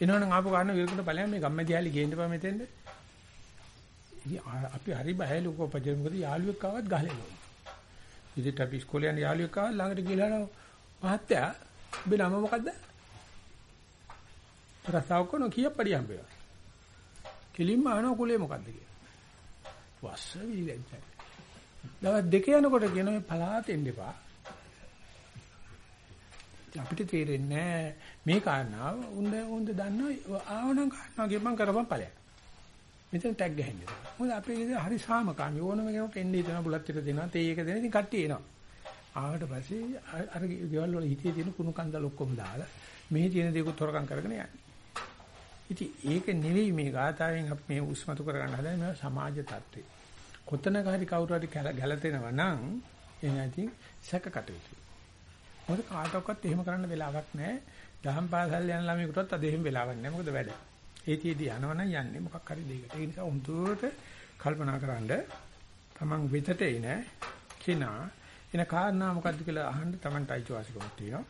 එනවනම් ආපු කාරණා විරකට ඵලයන් මේ ගම්මැදියාලි ගේන්න බෑ මෙතෙන්ද. අපි හරි බයයි ලොකෝ පජේ මොකද යාළුවෙක් ආවත් ගහලෙනවා. ඉතින් අපි ඉස්කෝලේ යන යාළුවෙක් ආවත් ළඟට ගිහලා මහත්තයා ඔබේ නම මොකද්ද? රසාව කරන කීයක් පඩි හම්බෙනවා. කෙලින්ම අහනවා කුලේ මොකද්ද කියලා. වස්ස විලෙන්චයි. දවස් දෙක යනකොට කියන මේ පලාතෙන් දෙපා. අපිට තේරෙන්නේ මේ කාරණාව උන්ද උන්ද දන්නවා ආවනම් කාරණා ගෙමන් කරපන් ඵලයක්. මෙතන ටැග් ගහන්නේ. මොකද අපේ ගෙදර හරි සාමකාමී ඕනම කෙනෙකුට එන්නේ දෙනවා බුලත් ටික දෙනවා තේ එක දෙනවා ඉතින් කට්ටිය එනවා. ආවට පස්සේ අර ගෙවල් වල හිතේ තියෙන කුණු කන්දල් ඔක්කොම දාලා මේ තියෙන දේකුත් හොරකම් කරගෙන යන්නේ. ඉතින් ඒක නෙවෙයි මේ ගාතාවෙන් අපි මේ උස්මතු කරගන්න හදන්නේ මේ සමාජ තත්ත්වය. කොතනක හරි කවුරු හරි ගැලතෙනවා නම් එහෙනම් ඉතින් සැක කටයුතු. මොකද කාටවත් එහෙම කරන්න වෙලාවක් නැහැ. දහම් පාසල් යන ළමයෙකුටත් අද එහෙම වෙලාවක් නැහැ. මොකද වැඩ. ඒතියෙදි යනවනම් යන්නේ මොකක් හරි දෙයකට. ඒ නිසා උන්දුවට කල්පනා කරන්ඩ තමන් වෙතට එන කෙනා එන කාරණා මොකද්ද කියලා අහන්න තමන්ට අයිතිවාසිකමක් තියෙනවා.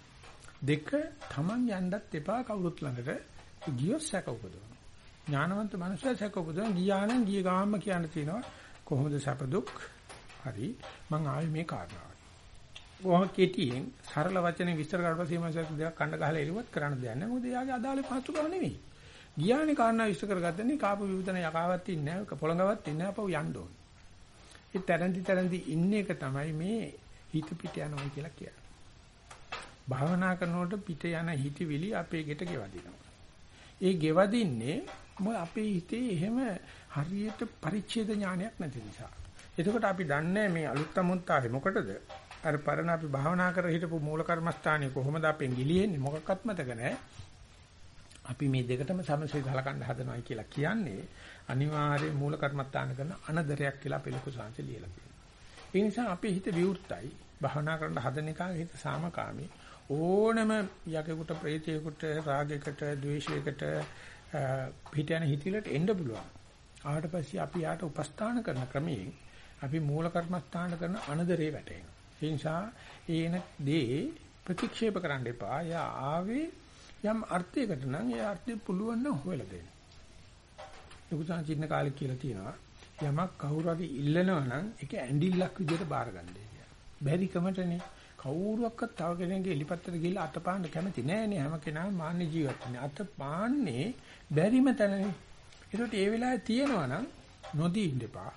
දෙක තමන් යන්නත් එපා කවුරුත් ළඟට ගියොත් සැක උපදවනවා. ඥානවන්ත මනුස්සය සැක උපදවන ගියානම් ගිය ගාම්ම කියන්න තියෙනවා කොහොමද සැප දුක් හරි මං ආවේ මේ කාරණාව. කොහොම කෙටියෙන් සරල වචනේ විස්තර කරලා පස්සේ මාසයක් දෙකක් කන්න ගහලා එළුවත් කරන්න දෙයක් නැහැ. මොකද එයාගේ අදාළ පහසුකම නෙමෙයි. ගියානේ කාරණා විස්තර කරගත්තනේ කාපු විවිධන යකාවක් තින්නේ නැහැ. පොළඟවත් තින්නේ නැහැ. අපව යන්න ඕනේ. ඒ තරන්දි තරන්දි ඉන්න එක තමයි මේ හිත පිට යනවා කියලා කියන්නේ. භාවනා කරනකොට පිට යන හිතවිලි අපේ ගෙට ගෙවදිනවා. ඒ ගෙවදින්නේ මොකද අපේ හිතේ එහෙම හරියට පරිච්ඡේද ඥානයක් නැති නිසා. එතකොට අපි දන්නේ මේ අලුත් අමුත්තාවේ මොකටද? අර පරණ අපි භාවනා කර හිටපු මූල කර්මස්ථානේ කොහොමද අපෙන් ගිලියෙන්නේ මොකක්වත් මතක නැහැ. අපි මේ දෙකටම සමසේ සලකන්න හදනවා කියලා කියන්නේ අනිවාර්යයෙන් මූල කර්මස්ථාන කරන අනදරයක් කියලා අපි ලොකු සංසි ලියලා තියෙනවා. ඒ නිසා අපේ හිත විවෘතයි. භාවනා කරන්න හදන එකාගේ හිත සාමකාමී. ඕනම යකෙකුට ප්‍රේතයෙකුට රාගයකට ද්වේෂයකට පිට යන හිතිලට එන්න පුළුවන්. ආවට පස්සේ අපි යාට උපස්ථාන කරන ක්‍රමයෙන් අපි මූල කර්මස්ථාන කරන අනදරේ වැටෙනවා. ඒ නිසා ඒන දේ ප්‍රතික්ෂේප කරන්න එපා. යා ආවේ යම් අර්ථයකට නම් ඒ අර්ථය පුළුවන් නම් හොයලා දෙන්න. ලොකුසාන් චින්න කාලේ කියලා තියෙනවා යමක් කවුරු හරි ඉල්ලනවා නම් ඒක ඇඬිල්ලක් විදිහට බාරගන්නයි කියලා. බැරි කමටනේ කවුරුවක්වත් තව කෙනෙක්ගේ එලිපත්තට ගිහිල්ලා අතපාන්න කැමති නෑනේ හැම කෙනාම මාන්නේ ජීවත් වෙන්නේ. අතපාන්නේ බැරිම තැනනේ. ඒකට ඒ වෙලාවේ තියෙනවා නම් නොදී ඉන්න එපා.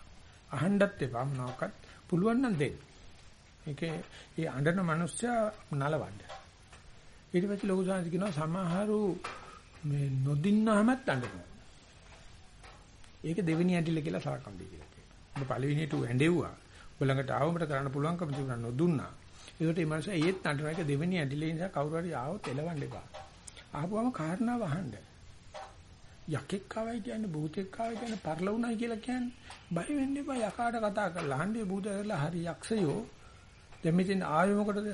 අහන්නත් එපා මොනවාක්වත් පුළුවන් නම් දෙන්න. ඒකේ ඒ අඬන මිනිස්සයා නලවන්න. ඊට පස්සේ ලොකු සාංශ කියනවා සමහරු මේ නොදින්නාමත් අඬනවා. ඒක දෙවෙනි ඇඬිල්ල කියලා සලකන්නේ කියලා කියනවා. ඔබ පළවෙනියට ඇඬෙව්වා. ඔබ ළඟට ආවමට කරන්න පුළුවන්කම තිබුණා නොදුන්නා. ඒකට මේ මනුස්සයා ඒත් නටන එක දෙවෙනි ඇඬිල්ලේ නිසා කවුරු හරි ආවොත් එලවන්න එපා. ආපුවම කාරණාව අහන්න. යකෙක් ආවයි කියන්නේ භූතෙක් ආවයි කියන්නේ පරලුණයි කියලා කියන්නේ බය වෙන්න එපා යකාට කතා කරලා අහන්නේ භූතයලා හරි යක්ෂයෝ දැන් මෙතෙන් ආයෙ මොකටද?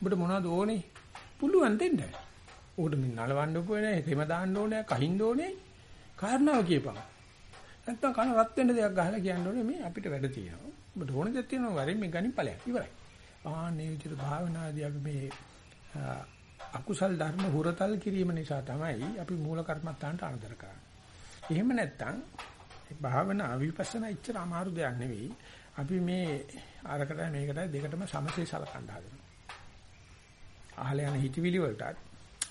ඔබට මොනවද ඕනේ? පුළුවන් දෙන්න. උකට මින් නලවන්න ඕනේ නැහැ තෙම දාන්න ඕනේ කහින්න ඕනේ. කාරණාව කියපන්. නැත්තම් කන රත් වෙන්න දෙයක් ගහලා කියන්න ඕනේ මේ අපිට වැඩ තියෙනවා. ඔබට ඕන දෙයක් තියෙනවා වරින් මේ ගණන් ඵලයක් ඉවරයි. ආන්නේ විදිහට භාවනාදී අපි මේ අකුසල් ධර්ම හුරතල් කිරීම නිසා තමයි අපි මූල කර්මත්තාන්ට ආදර කරන්නේ. එහෙම නැත්තම් භාවනා විපස්සනා ඉච්චර අමාරු දෙයක් නෙවෙයි. අපි මේ අරකට මේකට දෙකටම සමසේ සලකන්න හදනවා. අහල යන හිතවිලි වලටත්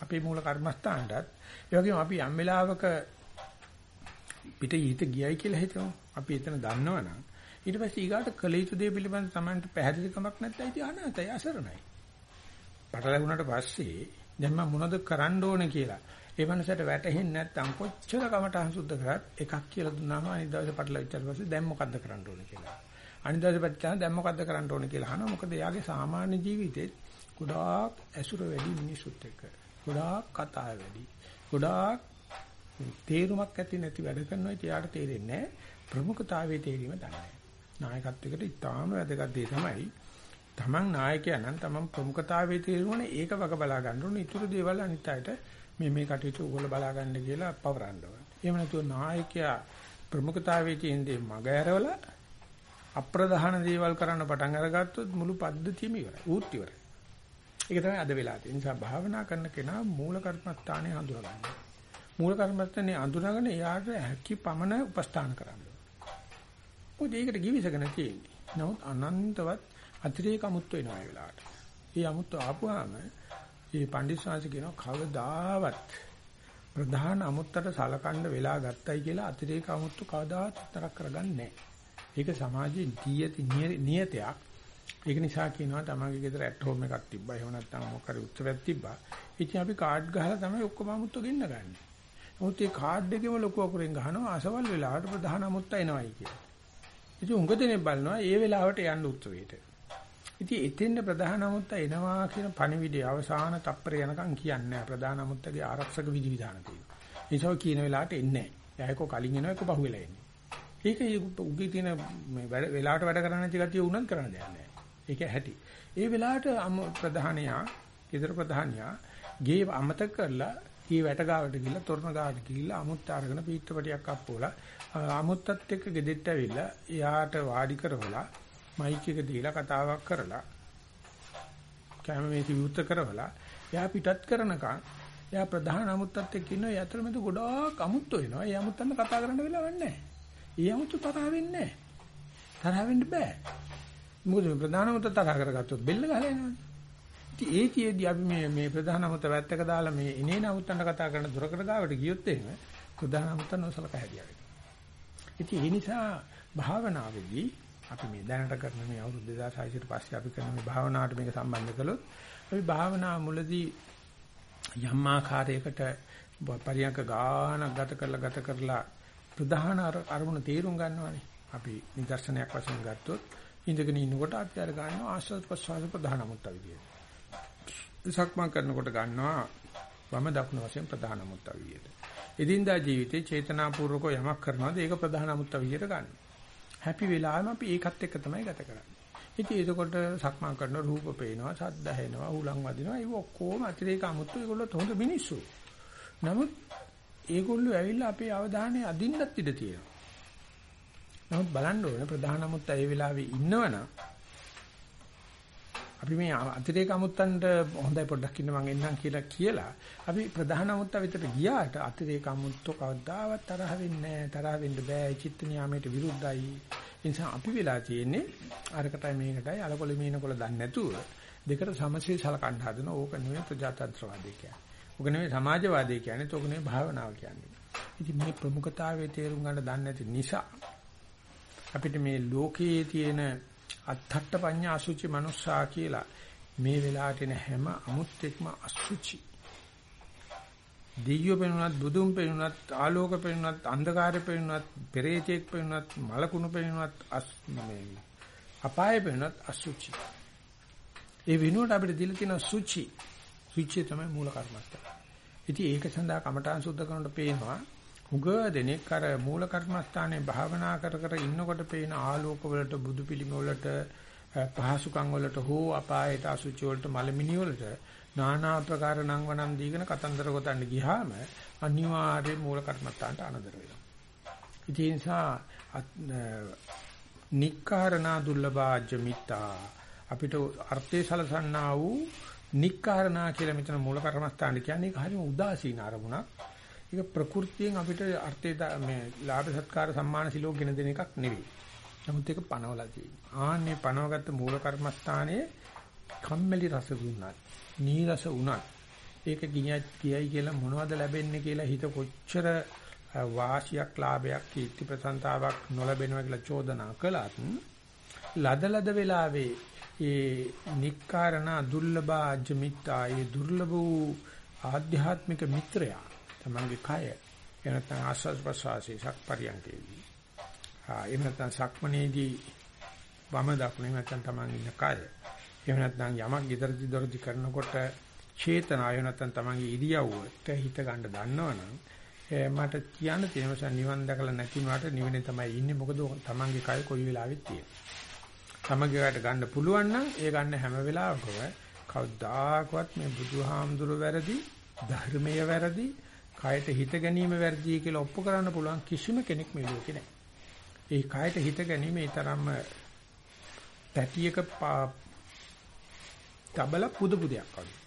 අපේ මූල කර්මස්ථානටත් ඒ වගේම අපි යම් වෙලාවක පිට ඊට ගියයි කියලා හිතමු. අපි එතන දන්නවනම් ඊට පස්සේ ඊගාට කළ යුතු දේ පිළිබඳ Tamanට පැහැදිලිකමක් නැත්නම් ඉතින් අනාතයි අසරණයි. පටලැවුණාට පස්සේ දැන් මම මොනවද කරන්න ඕනේ කියලා ඒ මනසට වැටහෙන්නේ නැත්නම් කොච්චර කමටහන් සුද්ධ කරත් එකක් කියලා දුන්නාම අනිත් දවසේ පටලැවිච්ච පස්සේ දැන් මොකද්ද කරන්න ඕනේ කියලා. අනිත් දවසේ පැත්තට දැන් මොකද්ද කරන්න ඕනේ කියලා අහනවා. මොකද එයාගේ සාමාන්‍ය ජීවිතේ ගොඩාක් ඇසුර වැඩි මිනිසුත් එක්ක. ගොඩාක් කතා වැඩි. ගොඩාක් තේරුමක් ඇති නැති වැඩ කරනවා. ඒක යාට තේරෙන්නේ නැහැ. ප්‍රමුඛතාවයේ තේරීම දන්නේ නායකත්වයකට ඉතාම වැදගත් දේ තමයි තමන් නායකයා නම් තමන් ප්‍රමුඛතාවයේ තේරුණා ඒක වග බලා ගන්න ඕනේ. ඊටු දේවල් අනිත් අයට මේ මේ කටයුතු ඕගොල්ලෝ බලා ගන්න කියලා පවරන්න ඕනේ. එහෙම නැතුව නායකයා ප්‍රමුඛතාවයේ තියෙන දේ මග ඇරවලා අප්‍රධාන දේවල් කරන්න පටන් අරගත්තොත් මුළු පද්ධතියම ඉවරයි. ඌත් ඉවරයි. ඒක තමයි අද වෙලා තියෙන්නේ. නිසා භාවනා කරන කෙනා මූල කර්මස්ථානේ හඳුනා ගන්න. මූල කර්මස්ථානේ අඳුනගෙන එයාට හැකි පමණ උපස්ථාන කරන්න. මොකද ඒකට givisගෙන තියෙන්නේ. නමුත් අනන්තවත් අතිරේක අමුත්තු වෙනවා ඒ වෙලාවට. ඒ අමුත්තු ආපුවාම මේ පණ්ඩිත ශාස්ත්‍ර කියනවා කවදාවත් ප්‍රධාන අමුත්තට සලකන්න වෙලා ගත්තයි කියලා අතිරේක අමුත්තු කවදාවත් තරක් කරගන්නේ නැහැ. ඒක සමාජයේ දීයති නියතයක්. ඒක නිසා කියනවා තමන්ගේ ගෙදර ඇට් හෝම් එකක් තිබ්බා. එහෙම නැත්නම් මොකක් හරි උත්තරයක් තිබ්බා. ඉතින් අපි කාඩ් ගහලා තමයි ඔක්කොම අමුත්තු ගෙන්න ගන්න. නමුත් ඒ කාඩ් එකේම ලොකු අකුරෙන් ගහනවා අසවල් වෙලාවට ප්‍රධාන අමුත්ත එනවයි කියලා. ඉතින් උඟ දෙනේ බලනවා ඒ වෙලාවට යන්න උත්සවයට. ඉතින් එතෙන්ද ප්‍රධාන අමුත්ත එනවා කියන පණිවිඩය අවසාන තප්පර යනකම් කියන්නේ ප්‍රධාන අමුත්තගේ ආරක්ෂක විධි විධාන තියෙනවා. ඒසව කියන වෙලාවට එන්නේ නැහැ. එයායක කලින් එනවා ඒක පහුවෙලා එන්නේ. ඒක උගේ තියෙන මේ වෙලාවට වැඩ කරන්න නැති කතිය උනත් කරන්න දෙයක් නැහැ. ඒක ඇහැටි. ඒ වෙලාවට ප්‍රධානයා, ගෙදර ප්‍රධානයා ගේ අමතක කරලා ගේ වැට ගාවට ගිහිල්ලා තොරණ ගාවට ගිහිල්ලා අමුත්ත අරගෙන පීට්ටපටියක් අප්පෝලා අමුත්තත් එක්ක ගෙදෙට්ට ඇවිල්ලා එයාට වාඩි කරවලා මයික් එක දීලා කතාවක් කරලා කැමරේ විවෘත කරවලා එයා පිටත් කරනකම් එයා ප්‍රධාන අමුත්තත් එක්ක ඉන්නවා ඒ අතරමැද ගොඩාක් අමුත්තු වෙනවා ඒ අමුත්තන්න කතා කරන්න වෙලාවක් නැහැ. ඒ අමුත්තු තරහ වෙන්නේ නැහැ. තරහ වෙන්න බෑ. මොකද ප්‍රධාන අමුත්ත තරහ කරගත්තොත් බෙල්ල ගහලා එනවනේ. ඉතින් ඒතියෙදි අපි මේ මේ ප්‍රධාන අමුත්ත වැත්තක දාලා මේ ඉනේන අමුත්තන්න කතා කරන දුරකට ගාවට ගියොත් එහෙම ප්‍රධාන අමුත්ත නොසලකා හැදියාවේ. ඉතින් ඒ නිසා භාවනාවේදී අපි මේ දැනට කරන මේ අවුරුදු 2600 ට පස්සේ අපි කරන මේ භාවනාවට මේක සම්බන්ධ කළොත් අපි භාවනා මුලදී යම් ආකාරයකට පරියන්ක ගානක් ගත කරලා ගත කරලා ප්‍රධාන අරමුණ තේරුම් ගන්නවානේ. අපි නිදර්ශනයක් වශයෙන් ගත්තොත් ඉඳගෙන ඉන්නකොට අපි අර ගන්නවා ආස්වාද ප්‍රසවාස ප්‍රධාන මුත්ත විදියට. සක්මන් කරනකොට ගන්නවා වම දකුණ වශයෙන් ප්‍රධාන මුත්ත විදියට. එදින්දා ජීවිතේ චේතනාපූර්වක යමක් කරනවාද ඒක ප්‍රධාන මුත්ත විදියට ගන්නවා. හැපි වෙලාවෙම අපි ඒකත් එක්ක තමයි ගත කරන්නේ. ඉතින් එතකොට සක්මන් කරන රූප පේනවා, ශබ්ද ඇහෙනවා, උලන් වදිනවා. ඒක ඔක්කොම අතිරේක අමුතු ඒගොල්ලෝ හොඳ මිනිස්සු. නමුත් ඒගොල්ලෝ ඇවිල්ලා අපේ අවධානය අදින්නත් ඉඩ තියෙනවා. නමුත් බලන්න ඕනේ ප්‍රධාන අමුත්ත ඒ වෙලාවේ ඉන්නවනම් අපි මේ අතිරේක අමුත්තන්ට හොඳයි පොඩ්ඩක් ඉන්න මං එන්නම් කියලා කියලා අපි ප්‍රධාන අමුත්ත විතර ගියාට අතිරේක අමුත්තෝ කවදාවත් තරහ වෙන්නේ නැහැ තරහ වෙන්න බෑ චිත්ත නියාමයට විරුද්ධයි ඒ නිසා අපි වෙලා තියෙන්නේ අරකටයි මේකටයි අලකොල මීනකොල දන්නේ නැතුව දෙකට සමසේ සලකන්න හදන ඕක නෙවෙයි ප්‍රජාතන්ත්‍රවාදී කියන්නේ ඕක නෙවෙයි සමාජවාදී කියන්නේ ඕක නෙවෙයි භාවනාව කියන්නේ ඉතින් මේ ප්‍රමුඛතාවයේ තේරුම් ගන්න දන්නේ නැති නිසා අපිට මේ ලෝකයේ තියෙන අත්තට්ඨ පඤ්ඤා අසුචි මනුස්සා කියලා මේ වෙලාවට එන හැම අමුත්තෙක්ම අසුචි. දිය්‍යෝ පෙනුනත් බුදුන් පෙනුනත් ආලෝක පෙනුනත් අන්ධකාරය පෙනුනත් පෙරේතෙක් පෙනුනත් මලකුණු පෙනුනත් මේ අපාය පෙනුනත් අසුචි. ඒ වෙනුවට අපිට දීලා තියෙන සුචි. සුචිය තමයි මූල කර්මස්ථාන. ඉතින් ඒක සඳහා කමඨාන් සුද්ධ කරනකොට පේනවා හුඟ දෙනෙක් අර මූල කර්මස්ථානයේ භාවනා කර කර ඉන්නකොට පේන ආලෝක වලට බුදු පිළිම වලට පහසුකම් වලට හෝ අපායට අසුචි වලට මලමිනි වලට নানা ආකාර නම් වනම් දීගෙන කතන්දර ගොතන්න ගියාම අනිවාර්යයෙන් මූල කර්මස්ථානට අනදර වෙනවා. ඒ නිසා නික්කාරණා දුර්ලභාජ්‍ය මිත්තා අපිට අර්ථය සලසන්නා වූ නික්කාරණා කියලා මෙතන මූල කර්මස්ථාන කියන්නේ හරිම උදාසීන අරමුණක්. ඒක ප්‍රകൃතියෙන් අපිට අර්ථය මේ ලාභ සත්කාර සම්මාන සිලෝක ගෙන දෙන එකක් නෙවෙයි. නමුත් ඒක පනවලා තියෙනවා. ආන්නේ පනවගත්ත මූල කර්මස්ථානයේ කම්මැලි රස දුන්නත්, නීරස වුණත් ඒක ගිනියත් කියයි කියලා මොනවද ලැබෙන්නේ කියලා හිත කොච්චර වාසියක් ලාභයක් කීර්ති ප්‍රසංතාවක් නොලැබෙනවා කියලා චෝදනා කළත් ලදලද වෙලාවේ ඒ නික්කාරණ දුර්ලභ අජ්මිත්තා ඒ දුර්ලභ වූ ආධ්‍යාත්මික මිත්‍රයා තමන්ගේ කය එහෙම නැත්නම් ආස්වාද ප්‍රසවාසී සක්පරියන්කේදී ආ එහෙම නැත්නම් සක්මනේදී වම දකුණ එහෙම නැත්නම් තමන් ඉන්න කය. එහෙම නැත්නම් යමක් ඉදරදි දොරදි කරනකොට චේතනාව එහෙම නැත්නම් තමන්ගේ ඉරියව්වට හිත ගන්න දන්නවනම් මට කියන්න තියෙන නිසා නිවන් දැකලා නැති වුණාට නිවනේ තමයි ඉන්නේ. මොකද තමන්ගේ කය කොයි වෙලාවෙත් තියෙන්නේ. තමන්ගේකට ගන්න පුළුවන් නම් ඒ ගන්න හැම වෙලාවකම කවදාකවත් මේ බුදුහාමුදුර වැරදි ධර්මයේ වැරදි කායට හිත ගැනීම වැරදි කියලා ඔප්පු කරන්න පුළුවන් කිසිම කෙනෙක් මේ ලෝකේ නැහැ. ඒ කායට හිත ගැනීම ඒ තරම්ම පැටියක තබල පුදු පුදයක් වගේ.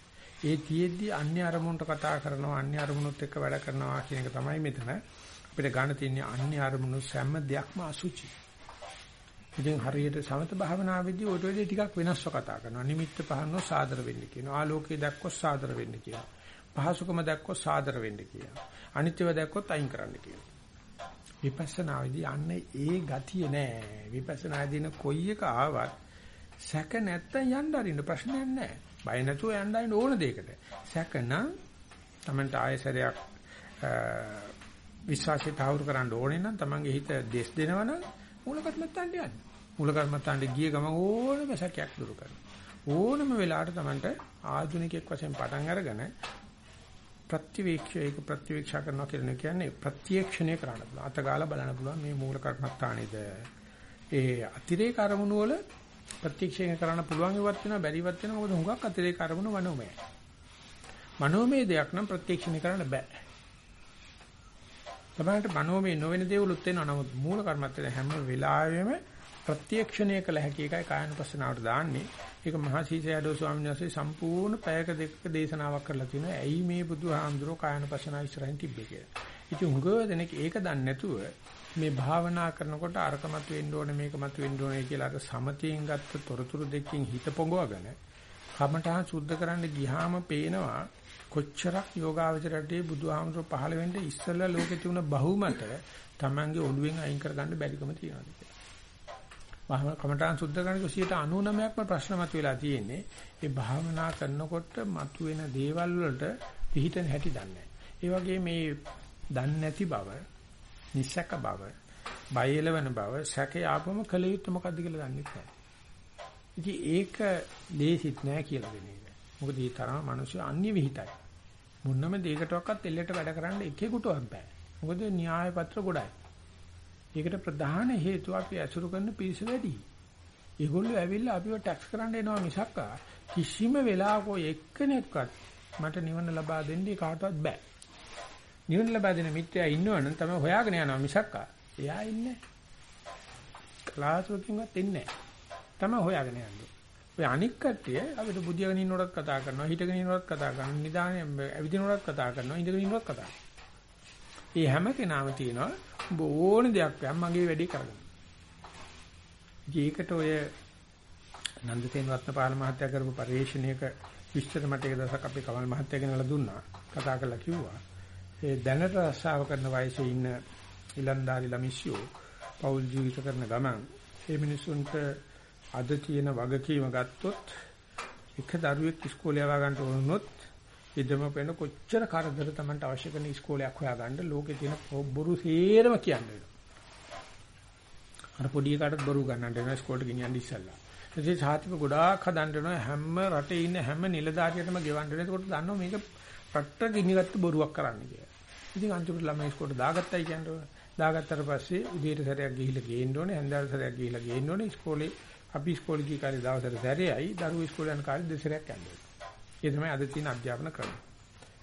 ඒ තියෙද්දි අන්‍ය අරමුණට කතා කරනවා අන්‍ය අරමුණුත් එක්ක වැඩ කරනවා කියන එක තමයි මෙතන අපිට ගන්න තියෙන්නේ අන්‍ය අරමුණු සෑම දෙයක්ම අසුචි. ඉතින් හරියට සමත භාවනාවේදී ඔය ටෙලි ටිකක් වෙනස්ව කතා කරනවා. නිමිත්ත පහනෝ සාදර වෙන්න කියනවා. ආලෝකයේ දැක්කොත් සාදර වෙන්න කියනවා. පහසුකම දැක්කොත් සාදර වෙන්න කියනවා. අනිත්‍යව දැක්කොත් අයින් කරන්න කියනවා. විපස්සනාවේදී අන්නේ ඒ ගතිය නෑ. විපස්සනාදීන කොයි එක ආවත් සැක නැත්තම් යන්න අරින්න ප්‍රශ්නයක් නෑ. බය නැතුව යන්න අරින්න ඕන දෙයකට. සැක නම් Tamanට ආයසරයක් විශ්වාසය තාවුරු කරන්න ඕනේ නම් Tamanගේ හිත දෙස් දෙනවනම් මූලකර්මත්තාන්ට යන්න. මූලකර්මත්තාන්ට ගිය ගම ඕනම සැකයක් දුරු කරනවා. ඕනම වෙලාවට Tamanට ආධුනිකයෙක් වශයෙන් පටන් අරගෙන ප්‍රතිවීක්ෂ ඒක ප්‍රතිවීක්ෂා කරනවා කියන කියන්නේ ප්‍රත්‍යක්ෂණය කරන්න පුළුවන්. අතගාලා බලන්න පුළුවන් මේ මූල කර්මස්ථානේද. ඒ අතිරේක අරමුණු වල ප්‍රත්‍යක්ෂණය කරන්න පුළුවන් ඉවත් වෙනවා බැරිවත් වෙනවා මොකද හුඟක් අතිරේක අරමුණු මනෝමය. මනෝමය දෙයක් නම් ප්‍රත්‍යක්ෂණය කරන්න බෑ. තමයි මනෝමය නොවන දේවලුත් වෙනවා. නමුත් මූල කර්මත්තේ හැම වෙලාවෙම ප්‍රත්‍යක්ෂණය කළ හැකි එකයි කායනුපස්සනාවට දාන්නේ. ඒක මහා සීසයඩෝ ස්වාමීන් වහන්සේ සම්පූර්ණ පැයක දෙකක දේශනාවක් කරලා තිනවා. ඇයි මේ බුදුහාමුදුරෝ කායනුපස්සනාව ඉස්සරහින් තිබ්බේ කියලා. ඉතින් උඟ දෙනෙක් ඒක දන්නේ නැතුව මේ භාවනා කරනකොට අරකමත් වෙන්න ඕනේ මේකමත් වෙන්න ඕනේ කියලා අර සමතයෙන් ගත්ත තොරතුරු දෙකකින් හිත පොඟවගෙන කමඨා සුද්ධ කරන්න ගියාම පේනවා කොච්චරක් යෝගාවචරයේ බුදුහාමුදුරෝ පහළ වෙන්න ඉස්සෙල්ලා ලෝකේ තිබුණ බහුමත Tamange ඔළුවෙන් අයින් කරගන්න බැරිකම තියෙනවා කමඨාන් සුද්ධ කරනකොට 99%ක්ම ප්‍රශ්න මතුවලා තියෙන්නේ ඒ භාවනා කරනකොට මතුවෙන දේවල් වලට පිහිටන හැටි දන්නේ ඒ වගේ මේ දන්නේ නැති බව, නිස්සක බව, බය එලවන බව, සැකේ ආපම කල යුත්තේ මොකද්ද කියලා දන්නේ නැහැ. ඉතින් ඒක ලේසිත් නෑ කියලා දෙන එක. මොකද මේ තරම මිනිස්සු අන්‍ය විහිිතයි. මොන්නම දෙයකටවත් එල්ලෙට වැඩ කරන්න එකෙකුටවත් බෑ. මොකද න්‍යාය පත්‍ර ගොඩයි. ඒකට ප්‍රධාන හේතුව අපි අසුරු කරන පිරිස වැඩි. ඒගොල්ලෝ ඇවිල්ලා අපිව ටැක්ස් කරන්න එනවා මිසක් කිසිම වෙලාවක එක්කෙනෙක්වත් මට නිවන ලබා දෙන්නේ කාටවත් බෑ. නිවන ලබා දෙන මිත්‍යා ඉන්නවනම් තමයි හොයාගෙන යනවා මිසක් එයා ඉන්නේ ක්ලාස්වකින්වත් ඉන්නේ තමයි හොයාගෙන යන්නේ. ඔය අනික් කට්ටිය අපිට බුදියාගෙන ඉන්නකොටත් කතා කරනවා, හිටගෙන ඉන්නකොටත් කතා කරනවා, නිදානේ ඇවිදිනකොටත් කතා කරනවා, ඉඳගෙන ඉන්නකොටත් කතා කරනවා. මේ හැම කෙනාම තියෙනවා ඔබ ඕන දෙයක් වම් මගේ වැඩේ කරගන්න. ඒකට ඔය නන්දසේන රත්නපාල මහත්තයා කරපු පරිශ්‍රණයක විස්තර මට එක දවසක් අපේ කමල් මහත්තයා ගෙනලා දුන්නා. කතා කරලා කිව්වා. ඒ දැනට රස්සාව කරන වයසේ ඉන්න ඉලන්දාරි ළමිෂියෝ පෞල් ජීවිත කරන ගමන් ඒ මිනිසුන්ට අද තියෙන වගකීම ගත්තොත් එක දරුවෙක් ඉස්කෝලේ යවා ගන්න ඕනොත් ඉදම වෙන කොච්චර කරදර Tamanට අවශ්‍ය කරන ඉස්කෝලයක් හොයාගන්න ලෝකේ තියෙන බොරු සේරම කියන්නේ. අර පොඩි කාටත් බොරු ගන්නන්න වෙනවා ඉස්කෝලේට ගෙනියන්න ඉස්සල්ලා. ඉතින් සාතිප ගොඩාක් හදන්න වෙනවා හැම රටේ ඉන්න හැම නිලධාරියටම ගෙවන්න වෙනවා. ඒකට දන්නවා මේක රට ගිනිගත්ත බොරුවක් කරන්න කියලා. ඉතින් අන්තිමට ළමයි ඉස්කෝලේට දාගත්තයි කියන්නේ. දාගත්තට පස්සේ උදේට සැරයක් ගිහිල්ලා ගේන්න ඕනේ, හැන්දෑවට සැරයක් ගිහිල්ලා ගේන්න ඕනේ. ඉස්කෝලේ අපි ඉස්කෝලේ ගිය කාලේ දවසට සැරේයි, දරුවෝ ඉස්කෝලේ යන කාලේ දෙසරයක් යන්නේ. ඒ තමයි අද තියෙන අධ්‍යාපන ක්‍රමය.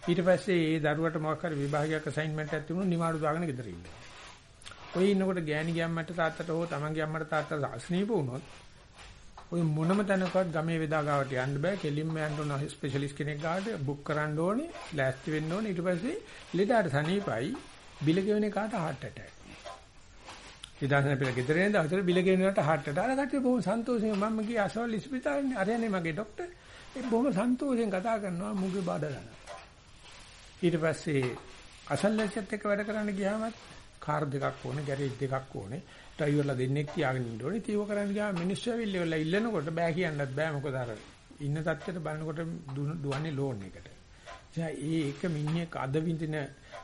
ඊට පස්සේ ඒ දරුවට මොකක් හරි විභාගයක් අසයින්මන්ට් එකක් තිබුණොත් නිමාඩු දාගෙන ගෙදර ඉන්නවා. ඔය ඉන්නකොට ගෑණි ගැම්මට තාත්තට හෝ තමන්ගේ අම්මට තාත්තට අස්නීප වුණොත් ඔය මොනම තැනකවත් ගමේ වෙදා ගාවට යන්න බෑ. කෙලින්ම යන්න ඕන ස්පෙෂලිස්ට් කෙනෙක් ගාවට බුක් කරන්න ඕනේ, ලෑස්ති වෙන්න ඕනේ. ඊට පස්සේ ලෙඩාට සනීපයි බිල ගෙවන එකාට heart attack. ඉදාසන පිළ ගෙදර එන දවසට බිල ගෙවනට heart attack. අර කට්ටිය බොහොම සන්තෝෂයෙන් මම ගියා අසවල් ඉස්පිතාලේ. අරයනේ මගේ ડોක්ටර්. ඒ බොහොම සන්තෝෂයෙන් කතා කරනවා මුගේ බඩ ගන්න. ඊට පස්සේ අසල්ලාචත් එක්ක වැඩ කරන්න ගියාම කාර් දෙකක් ඕනේ, ගෑරේජ් දෙකක් ඕනේ, ඩ්‍රයිවර්ලා දෙන්නෙක් තියාගෙන ඉන්න ඕනේ. ඒව කරන්න ගියාම මිනිස්සු ඇවිල්ලා ඉල්ලනකොට බෑ කියන්නත් බෑ මොකද අර ඉන්න තත්ත්වයට බලනකොට දුවන්නේ ලෝන් එකට. ඒ එක මිනිහෙක් අද විඳින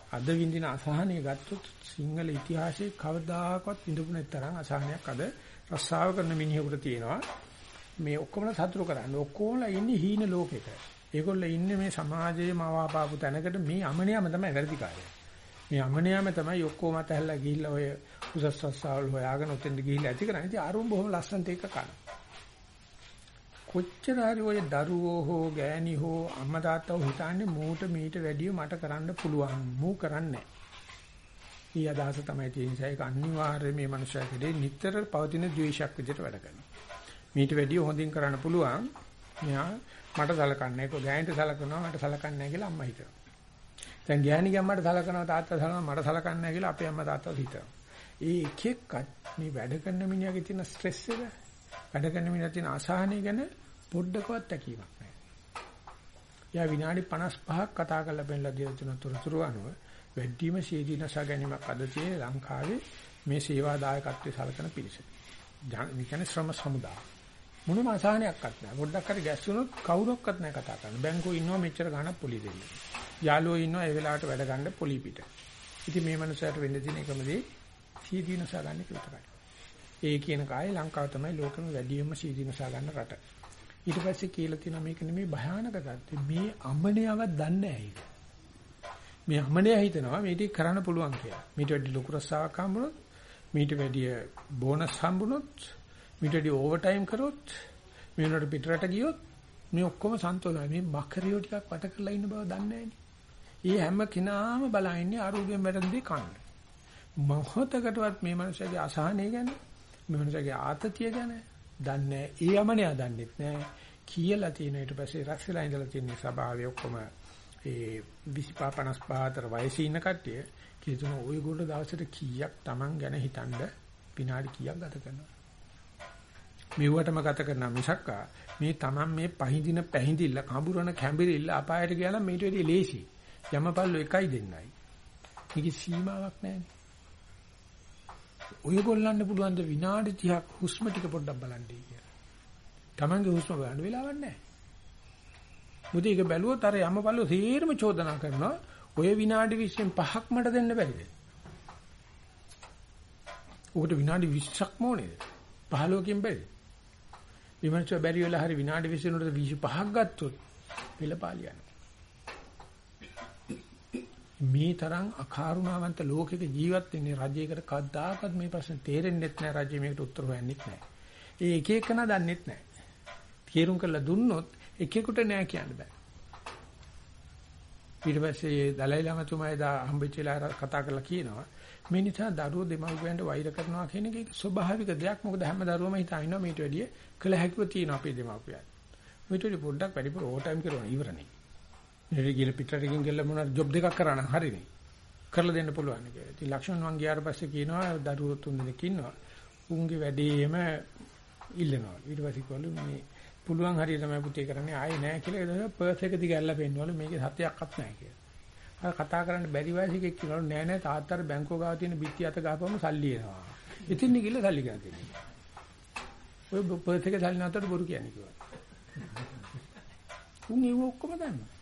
අද විඳින අසහනය ගත්තොත් සිංහල ඉතිහාසයේ කවදාකවත් විඳපු නැතරම් අසහනයක් අද රස්සාව කරන මිනිහෙකුට තියෙනවා. මේ ඔක්කොම සතුරු කරන්නේ ඔක්කොම ඉන්නේ හීන ලෝකෙක. ඒගොල්ලෝ ඉන්නේ මේ සමාජයේ මවාපාපු තැනකට මේ අමනියම තමයි වැඩිකාරය. මේ අමනියම තමයි ඔක්කොම අතහැරලා ගිහිල්ලා ඔය උසස් රස්සාවල් හොයාගෙන උතෙන්ද ගිහිල්ලා ඇති කරන්නේ. ඉතින් අරුන් බොහොම ලස්සනට ඒක කන. කොච්චර හරි ඔය දරුවෝ හෝ ගෑණි හෝ අම්මා තාත්තා හෝ හිතන්නේ මූට මීට වැඩිය මට කරන්න පුළුවන්. මූ කරන්නේ නැහැ. ඊ අදහස තමයි තියෙන නිසා ඒක අනිවාර්යයෙන් මේ මනුස්සයෙකුට නිතර පවතින ද්වේෂයක් විදිහට වැඩ කරනවා. මීට වැඩිය හොඳින් කරන්න පුළුවන්. මෙයා මට සලකන්නේ නැහැ. ගෑනිට සලකනවා මට සලකන්නේ නැහැ කියලා අම්මා හිතනවා. දැන් ගෑණි ගැම්මට සලකනවා තාත්තා සලකනවා මට සලකන්නේ නැහැ කියලා අපේ අම්මා තාත්තා හිතනවා. ඒ එක එක්කත් මේ වැඩ කරන මිනිහාගේ තියෙන ස්ට්‍රෙස් එක වැඩ කරන මිනිහා තියෙන අසහනය ගැන පොඩ්ඩකවත් තැකීමක් නැහැ. යා විනාඩි 55ක් කතා කරලා බෙන්ලා දෙන තුන තොරතුරු අනුව වැඩිම ශීදීනස ගැනීමක් අද තියෙන ලංකාවේ මේ සේවා දායකත්වයේ සලකන පිරිස. මේ කියන්නේ ශ්‍රම සමුදාය. මොනම අසහනයක්වත් නැහැ. පොඩ්ඩක් හරි ගැස්සුනොත් කවුරක්වත් නැහැ කතා කරන්න. බැංකුවේ ඉන්නවා මෙච්චර ගාණක් පොලි දෙන්න. යාළුවෝ ඉන්නවා ඒ වෙලාවට වැඩ ගන්න පොලි පිට. ඉතින් මේ මනුස්සයාට වෙන්න තියෙන එකම දේ සීදීනසා ගන්න විතරයි. ඒ කියන කායේ ලංකාව තමයි ලෝකෙම වැඩිම සීදීනසා ගන්න රට. ඊට පස්සේ කියලා තියෙනවා මේක නෙමෙයි භයානක தත්ත්වය. මේ අමනියවත් දන්නේ නැහැ මේ අමනිය හිතනවා මේක කරන්න පුළුවන් කියලා. මීට වැඩි ලොකු රස්සාවක් හම්බුනොත් මීට වැඩි බෝනස් හම්බුනොත් මීට වැඩි ඕවර් ටයිම් කරොත් මේ උනට පිටරට ගියොත් මේ ඔක්කොම සන්තෝෂයි. මේ මකරියෝ ටිකක් වට කරලා ඉන්න බව දන්නේ නැහැ හැම කෙනාම බලන්නේ ආරෝග්‍යයෙන් වැටෙන දේ කන්න. මොහොතකටවත් මේ මනුස්සයාගේ අසහනය ගැන මේ මනුස්සයාගේ ආතතිය ගැන දන්නේ ඒ යමනියා දන්නෙත් නෑ කියලා තියෙන ඊට පස්සේ රැක්සලා ඉඳලා තියෙන ස්වභාවය ඔක්කොම ඒ 25 55 අතර වයසේ ඉන්න කට්ටිය කියතුන ඔයගොල්ලෝ දවසට කීයක් Taman ගැන හිතනද විනාඩි කීයක් ගත කරනවද මෙව්වටම ගත කරන මිසක්ක මේ Taman මේ පහඳින පැහිඳිල්ල කඹුරන කැඹිරිල්ල අපායට ගියානම් මේට වැඩි ලේසි. යමපල්ලෝ එකයි දෙන්නයි. මේකේ සීමාවක් නැහැ. ඔයගොල්ලන්ට පුළුවන් ද විනාඩි 30ක් හුස්ම ටික පොඩ්ඩක් බලන්න කියලා. Tamange හුස්ම බලන්න වෙලාවක් නැහැ. මුදී ඒක බැලුවොත් අර යමපල්ලෝ සීරම චෝදනා කරනවා ඔය විනාඩි 20න් පහක් මට දෙන්න බැරිද? උකට විනාඩි 20ක් මොනේද? 15කින් බැරි. විමර්ශ බැරි වෙලා හරි විනාඩි 20 උනට 25ක් ගත්තොත් පෙළපාලියන. මේ තරම් අකාරුණාවන්ත ලෝකෙක ජීවත් වෙන්නේ රජයකට කවදාකවත් මේ ප්‍රශ්න තේරෙන්නේ නැහැ රජය මේකට උත්තර හොයන්නෙත් නැහැ. ඒ එක එකන දන්නෙත් නැහැ. තීරුම් කරලා දුන්නොත් එකෙකුට නෑ කියන්න බෑ. ඊට පස්සේ දලයි ලාමතුමා එදා හම්බෙච්ච වෙලාව කතා කරලා කියනවා මේ නිසා දරුවෝ දෙමව්පියන්ට වෛර කරනවා කියන එක ස්වභාවික දෙයක්. මොකද හැම දරුවම හිතා ඉන්නවා මේට වැඩිය කළ හැකිව තියෙනවා අපේ දෙමව්පියන්. මේට වැඩිය පොඩ්ඩක් වැඩිපුර ඕවර් ටයිම් කරනවා ඉවරනේ. මෙහෙ ගිහලා පිටරටකින් ගිහලා මොනවාද ජොබ් දෙකක් කරා නම් හරිනේ. කරලා දෙන්න පුළුවන් කියලා. ඉතින් ලක්ෂණ වන් ගියාට පස්සේ කියනවා දරුවෝ තුන් දෙනෙක් ඉන්නවා. උන්ගේ වැඩේම ඉල්ලනවා. ඊට පස්සේ කිව්වලු මේ පුළුවන් හරිය තමයි පුතේ කරන්නේ ආයේ නැහැ කියලා ඒක පර්ස් එක දිගැල්ලා පෙන්නවලු මේකේ සත්‍යයක්වත් නැහැ කියලා. අර කතා කරන්න බැරි වයසකෙක් කියනවලු නෑ නෑ තාත්තට බැංකුව ගාව තියෙන බිත්ති අත ගහපුවම සල්ලි එනවා. ඉතින් නිකිල්ල සල්ලි ගන්න තියෙනවා. ඔය පර්ස් එක සල්ලි නැතට බොරු කියන්නේ කිව්වා. උන් ඒව ඔක්කොම දන්නවා.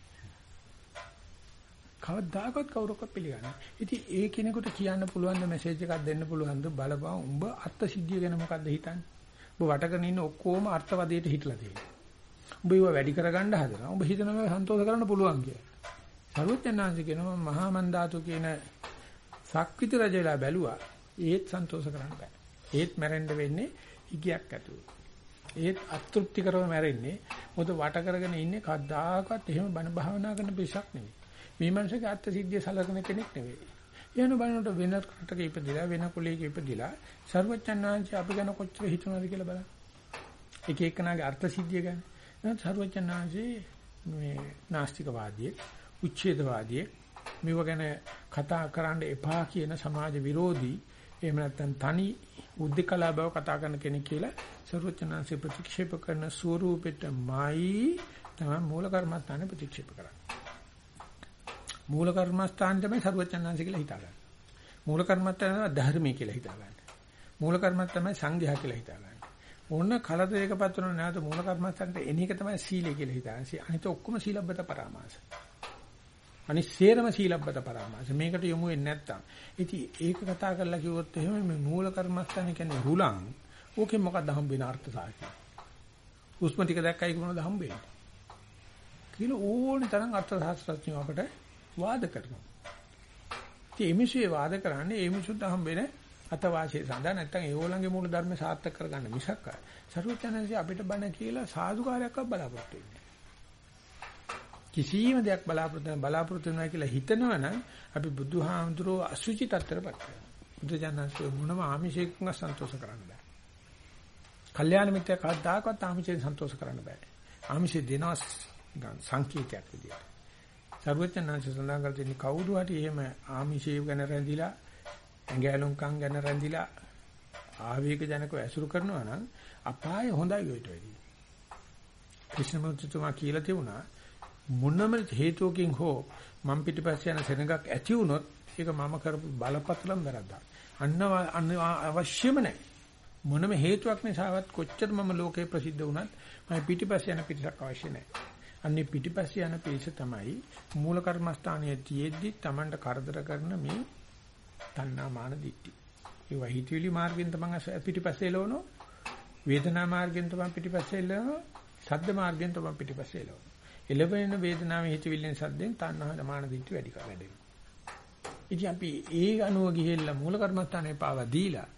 කවදාකවත් කවුරක්වත් පිළිගන්නේ නැහැ. ඉතින් ඒ කෙනෙකුට කියන්න පුළුවන් ද මැසේජ් එකක් දෙන්න පුළුවන් ද බලපන් උඹ අර්ථ සිද්ධිය ගැන මොකද්ද හිතන්නේ? උඹ වටකරන ඉන්න ඔක්කොම අර්ථවදයට හිටලා තියෙනවා. උඹ ඒව වැඩි කරගන්න හදනවා. උඹ හිතනවා සන්තෝෂ කරන්න පුළුවන් කියලා. සරුවචනාංශ කියනවා මහා මන්දාතු කියන සක්විති රජ වෙලා බැලුවා. ඒත් සන්තෝෂ කරන්න බෑ. ඒත් මැරෙන්න වෙන්නේ ඉගියක් ඇතුව. ඒත් අතෘප්තිකරව මැරෙන්නේ. මොකද වට කරගෙන ඉන්නේ කද්දාකවත් එහෙම බණ භාවනා කරන පිසක් නෙවෙයි. මේ මනුස්සගේ අත්ත්‍ය සිද්ධිය සලකන කෙනෙක් නෙවෙයි. යන බලනකොට වෙන රටක ඉපදිලා වෙන කුලයක ඉපදිලා සර්වචන්නාංශ අපි ගැන කොච්චර හිතනවද කියලා බලන්න. එක එකනාගේ අර්ථ සිද්ධිය ගැන. එහෙනම් සර්වචන්නාංශේ මේ නාස්තිකවාදී, උච්ඡේදවාදී මේව ගැන කතා කරන්න එපා කියන සමාජ විරෝධී එහෙම නැත්නම් තනි උද්දකලා බව කතා කරන කෙනෙක් කියලා සර්වචන්නාංශේ ප්‍රතික්ෂේප කරන ස්වරූපෙටමයි තමයි මූල කර්මස්ථානේ ප්‍රතික්ෂේප කරන්නේ. මූල කර්මස්ථාන තමයි සරුවචනාංශ කියලා හිතාගන්න. මූල කර්මස්ථාන තමයි ධර්මයේ කියලා හිතාගන්න. මූල කර්මස්ථාන තමයි සංඝයා කියලා හිතාගන්න. ඕන කලදයකපත් වෙන නැවත මූල කර්මස්ථානට එන එක තමයි සීලය කියලා හිතාගන්න. අනිත ඔක්කොම සීලබ්බත පරාමාස. අනිත් සේරම සීලබ්බත පරාමාස. මේකට යොමු වෙන්නේ නැත්තම්. ඉතින් ඒක කතා කරලා කිව්වොත් එහෙම මේ මූල කර්මස්ථාන කියන්නේ හුලං. ඕකෙන් මොකක්ද හම්බ වෙන අර්ථ සාහිත්‍ය? උස්ම ටික දැක්කයි කොහොමද හම්බ වෙන්නේ? කියලා ඕනි තරම් අර්ථ ශාස්ත්‍රඥයෝ අපට වාද කරනවා. ඉතින් එමිෂේ වාද කරන්නේ ඒ මිසුත් හම්බෙන අතවාසිය සඳහා නැත්තම් ඒගොල්ලන්ගේ මූල ධර්ම සාර්ථක කරගන්න මිසක් සරුවචනන්සේ අපිට බණ කියලා සාදුකාරයක්වත් බලාපොරොත්තු වෙන්නේ කිසියම් දෙයක් බලාපොරොත්තු බලාපොරොත්තු වෙනවා කියලා හිතනවනම් අපි බුදුහාමුදුරෝ අසුචි තත්ත්වයටපත් කරනවා. බුදුජානන්සේ මොනම ආමිෂයකින් සන්තෝෂ කරන්න බෑ. කල්යාණ මිත්‍යා කවදාකවත් ආමිෂයෙන් සන්තෝෂ කරන්න බෑ. ආමිෂය දෙනවා සංකේතයක් විදියට. සර්වඥාන්සේ සඳහන් කර තියෙන කවුරු හරි එහෙම ආමිෂය ගැන රැඳිලා ඇඟැලුම්කම් ගැන රැඳිලා ආවේග ජනකව ඇසුරු කරනවා නම් අපාය හොඳයි ඔයිට වැඩි. ක්‍රිෂ්ණමූර්තිතුමා කියලා තිබුණා මොනම හේතුවකින් හෝ මම් පිටිපස්සේ යන සෙනඟක් ඇති වුණොත් ඒක මම කරපු බලපත්‍රම් වැරද්දක්. අන්න අවශ්‍යම නැහැ. මොනම හේතුවක් නිසාවත් කොච්චර මම ලෝකේ ප්‍රසිද්ධ වුණත් මම පිටිපස්සේ යන පිටසක් අවශ්‍ය නැහැ. අන්නේ පිටිපස්සේ යන පිරිස තමයි මූල කර්මස්ථානයේ තියෙද්දි Tamanට කරදර කරන මේ තණ්හා මාන දිට්ටි. ඒ වහිතවිලි මාර්ගෙන් තමයි පිටිපස්සේ එළවනෝ වේදනා මාර්ගෙන් තමයි පිටිපස්සේ එළවනෝ සද්ද මාර්ගෙන් තමයි පිටිපස්සේ එළවනෝ. එළවෙන වේදනාවේ හිතවිල්ලෙන් සද්දෙන් තණ්හා මාන දිට්ටි වැඩි කර වැඩෙනවා. ඉතින් අපි ඒ අනුව ගිහෙල්ලා මූල කර්මස්ථානේ පාවා දීලා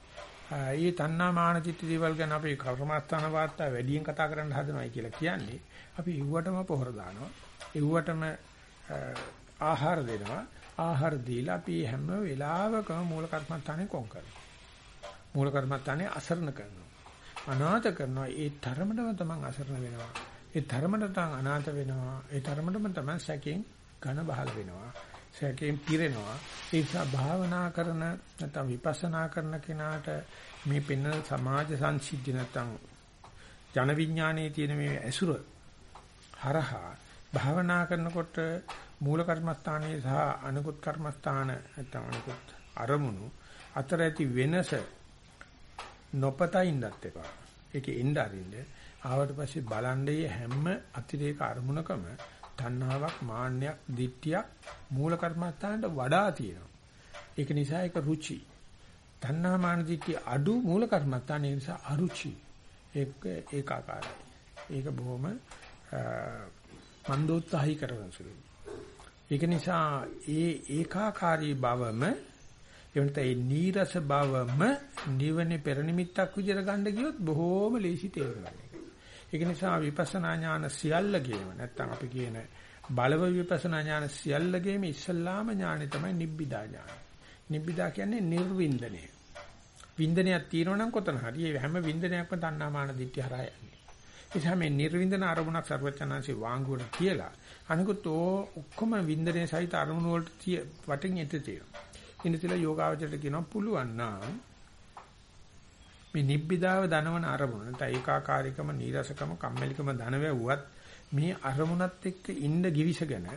ඒ තණ්හා මාන දිට්ටි දේවල් ගැන අපි කර්මස්ථාන වාර්තා වැඩියෙන් කතා කරන්න හදනවයි කියලා කියන්නේ අපි ඉව්වටම පොහොර දානවා. ඉව්වටම ආහාර දෙනවා. ආහාර දීලා අපි හැම වෙලාවකම මූල කර්මත්තානේ කොන් කරනවා. මූල කර්මත්තානේ අසරණ කරනවා. අනාථ කරනවා. ඒ තරමටම තමන් අසරණ වෙනවා. ඒ තරමට තමන් අනාථ වෙනවා. ඒ තරමටම තමන් සැකෙන් ඝන බහල් වෙනවා. සැකෙන් පිරෙනවා. ඒ නිසා භාවනා කරන නැත්නම් විපස්සනා කරන කෙනාට මේ පෙන්න සමාජ සංසිද්ධි නැත්නම් ජන විඥානයේ තියෙන මේ ඇසුර හරහා භාවනා කරනකොට මූල කර්මස්ථානයේ සහ අනුකුත් කර්මස්ථාන නැත්නම් අනුකුත් අරමුණු අතර ඇති වෙනස නොපතා ඉන්නත් එපා. ඒකේ එන්න අරින්න. ආවට පස්සේ බලන්නේ හැම අතිරේක අරමුණකම තණ්හාවක්, මාන්නයක්, දිට්ඨියක් මූල කර්මස්ථානට වඩා තියෙනවා. ඒක නිසා ඒක රුචි. තණ්හා මාන දිට්ඨිය අඩු මූල කර්මස්ථානේ නිසා අරුචි. ඒක ඒකාකාරයි. ඒක බොහොම මන්දෝත්සාහී කරන සුළුයි. ඒක නිසා ඒ ඒකාකාරී බවම එවනත ඒ නීරස බවම නිවනේ පෙරනිමිත්තක් විදිහට ගන්න ගියොත් බොහෝම ලේසි තේරුම් ඒක නිසා විපස්සනා ඥාන සියල්ලගේම නැත්තම් අපි කියන බලව විපස්සනා ඥාන සියල්ලගේම ඉස්සල්ලාම ඥානෙ තමයි නිබ්බිදා ඥාන. නිබ්බිදා කියන්නේ නිර්වින්දනය. වින්දනයක් තියෙනවා නම් කොතන හරි ඒ හැම වින්දනයක්ම තණ්හාමාන දිට්ඨිය හරහා යන්නේ. ඒ නිසා මේ නිර්වින්දන අරමුණක් සර්වචනාංශේ වාංගුවට කියලා අනිකුත් ඔක්කොම වින්දනයේ සහිත අරමුණු වලට වටින් යට තියෙනවා. ඉන්නතිලා යෝගාවචරයට කියනවා පුළුවන් නම් මේ නිබ්බිදාව දනවන අරමුණ නැත්නම් ඒකාකාරීකම නීරසකම කම්මැලිකම දන වැවුවත් මේ අරමුණත් එක්ක ඉන්න givisගෙන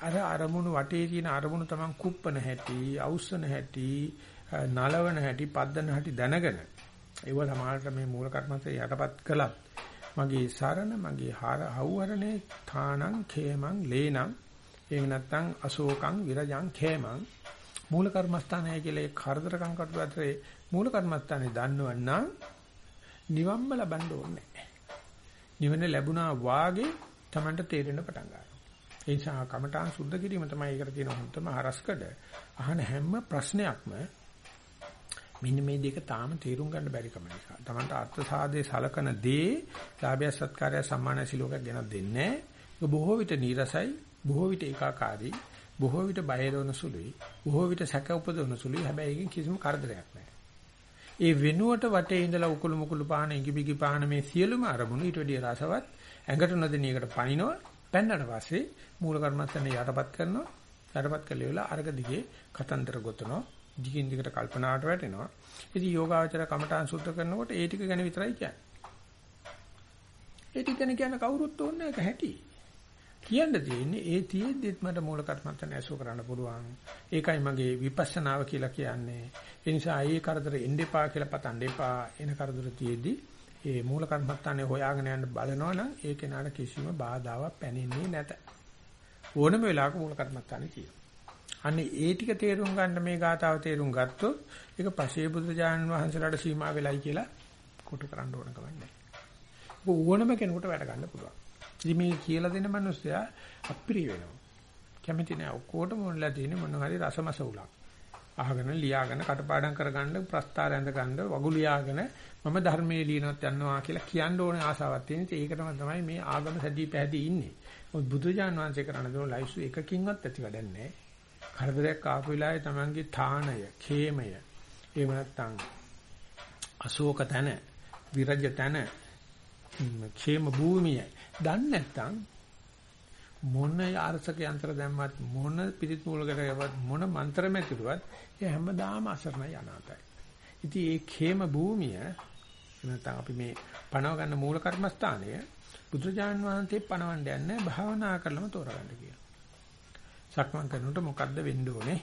අර අරමුණු වටේ තියෙන අරමුණු තමන් කුප්පන හැටි, අවුස්සන හැටි, නලවන හැටි, පද්දන හැටි දැනගෙන ඒව සමාජයට මේ මූල කර්මන්තේ යටපත් කළත් මගේ සරණ මගේ හර හවුහරණේ ථානං khේමං ලේනං එහෙම නැත්නම් අශෝකං විරජං khේමං මූල කර්මස්ථානය කියලා ඒ කරදරකම් කටු අතරේ මූල කර්මස්ථානේ දන්නවනම් නිවම්ම ලබන්න ඕනේ නිවන ලැබුණා වාගේ Tamanට තේරෙන්න පටන් ගන්නවා. ඒ නිසා කමඨාන් සුද්ධ කිරීම තමයි ඒකට තියෙන හොඳම හරස්කඩ. අහන හැම ප්‍රශ්නයක්ම මෙන්න මේ දෙක තාම තේරුම් ගන්න බැරි කම නිසා. Tamanට අර්ථ සාධේ සලකන දේ ලාභය සත්කාරය සම්මාන සිලෝකයක් ගෙනත් දෙන්නේ නැහැ. බොහෝ විට නීරසයි, බොහෝ විට ඒකාකාරී, බොහෝ විට බයරවන සුළුයි, බොහෝ විට සැක උපදවන සුළුයි. හැබැයි ඒකෙන් කිසිම කරදරයක් නැහැ. ඒ වෙනුවට වටේ ඉඳලා උකුළු මුකුළු පාන ඉඟිබිගි පාන මේ සියලුම අරමුණු ඊට වැඩිය රසවත් ඇඟට නොදෙන එකට පනිනවා. පැන්නට පස්සේ මූල කර්මස්තනේ යටපත් කරනවා. යටපත් කළේ වෙලා අර්ග දිගේ කතන්දර ගොතනවා. දිගින් දිගට කල්පනාවට වැටෙනවා. ඉතින් යෝගාවචර කමඨාන් සුද්ධ කරනකොට ඒ ටික ගැන විතරයි කියන්නේ. ඒ ටික ගැන කියන කවුරුත් ඕනේ නැහැ හැටි. කියන්න තියෙන්නේ ඒ තියෙද්දිත් මට මූල කර්මත්තන ඇසුර කරන්න පුළුවන්. ඒකයි මගේ විපස්සනාව කියලා කියන්නේ. ඒ නිසා ඒ කරදර එන්න එපා කියලා පතන්න එපා. එන කරදර තියෙද්දි ඒ මූල කර්මත්තනේ හොයාගෙන යන්න බලනවනම් ඒ කෙනාට කිසිම බාධාවක් පැනෙන්නේ නැත. ඕනම වෙලාවක මූල කර්මත්තනේ තියෙනවා. අන්නේ ඒ ටික තේරුම් ගන්න මේ ගාතාව තේරුම් ගත්තොත් ඒක පසේ බුදුජානන් වහන්සේලාට සීමා වෙලයි කියලා කොටු කරන්න ඕන කමක් නැහැ. ඕනම කෙනෙකුට වැඩ ගන්න පුළුවන්. ඉතින් මේ කියලා දෙන මිනිස්සයා අප්‍රිය වෙනවා. කැමති නෑ ඔක්කොටම මොනලා තියෙන්නේ මොන හරි රසමස උලක්. අහගෙන ලියාගෙන කටපාඩම් කරගන්න ප්‍රස්තාර ඇඳ ගන්න වගු ලියාගෙන මම ධර්මයේ ලියනවත් යනවා කියලා කියන්න ඕනේ ආසාවක් තියෙන. ඒකටම තමයි මේ ආගම සැදී පැහැදී ඉන්නේ. මොකද බුදුජාන විශ්වාස කරන දේ ලයිසු එකකින්වත් ඇති වැඩක් නෑ. කරදරයක් ආපු වෙලාවේ Tamanගේ ථානය, khemය, එහෙම නැත්නම් අශෝක තන, විරජ තන, khema භූමිය දන්නේ නැත්නම් මොන ආර්ථක යන්ත්‍ර දැම්මත් මොන පිරිත් මූලකට යවත් මොන මන්ත්‍ර මැතිරුවත් ඒ හැමදාම අසරණයි අනාතයි. ඉතින් ඒ khema භූමිය නැත්නම් අපි මේ පණව ගන්න මූල කර්මස්ථානය බුදුජාන් වහන්සේ පණවන්න යන්නේ භාවනා කරලම තෝරගන්න කියලා. සක්මන් කරනකොට මොකද්ද වෙන්න ඕනේ?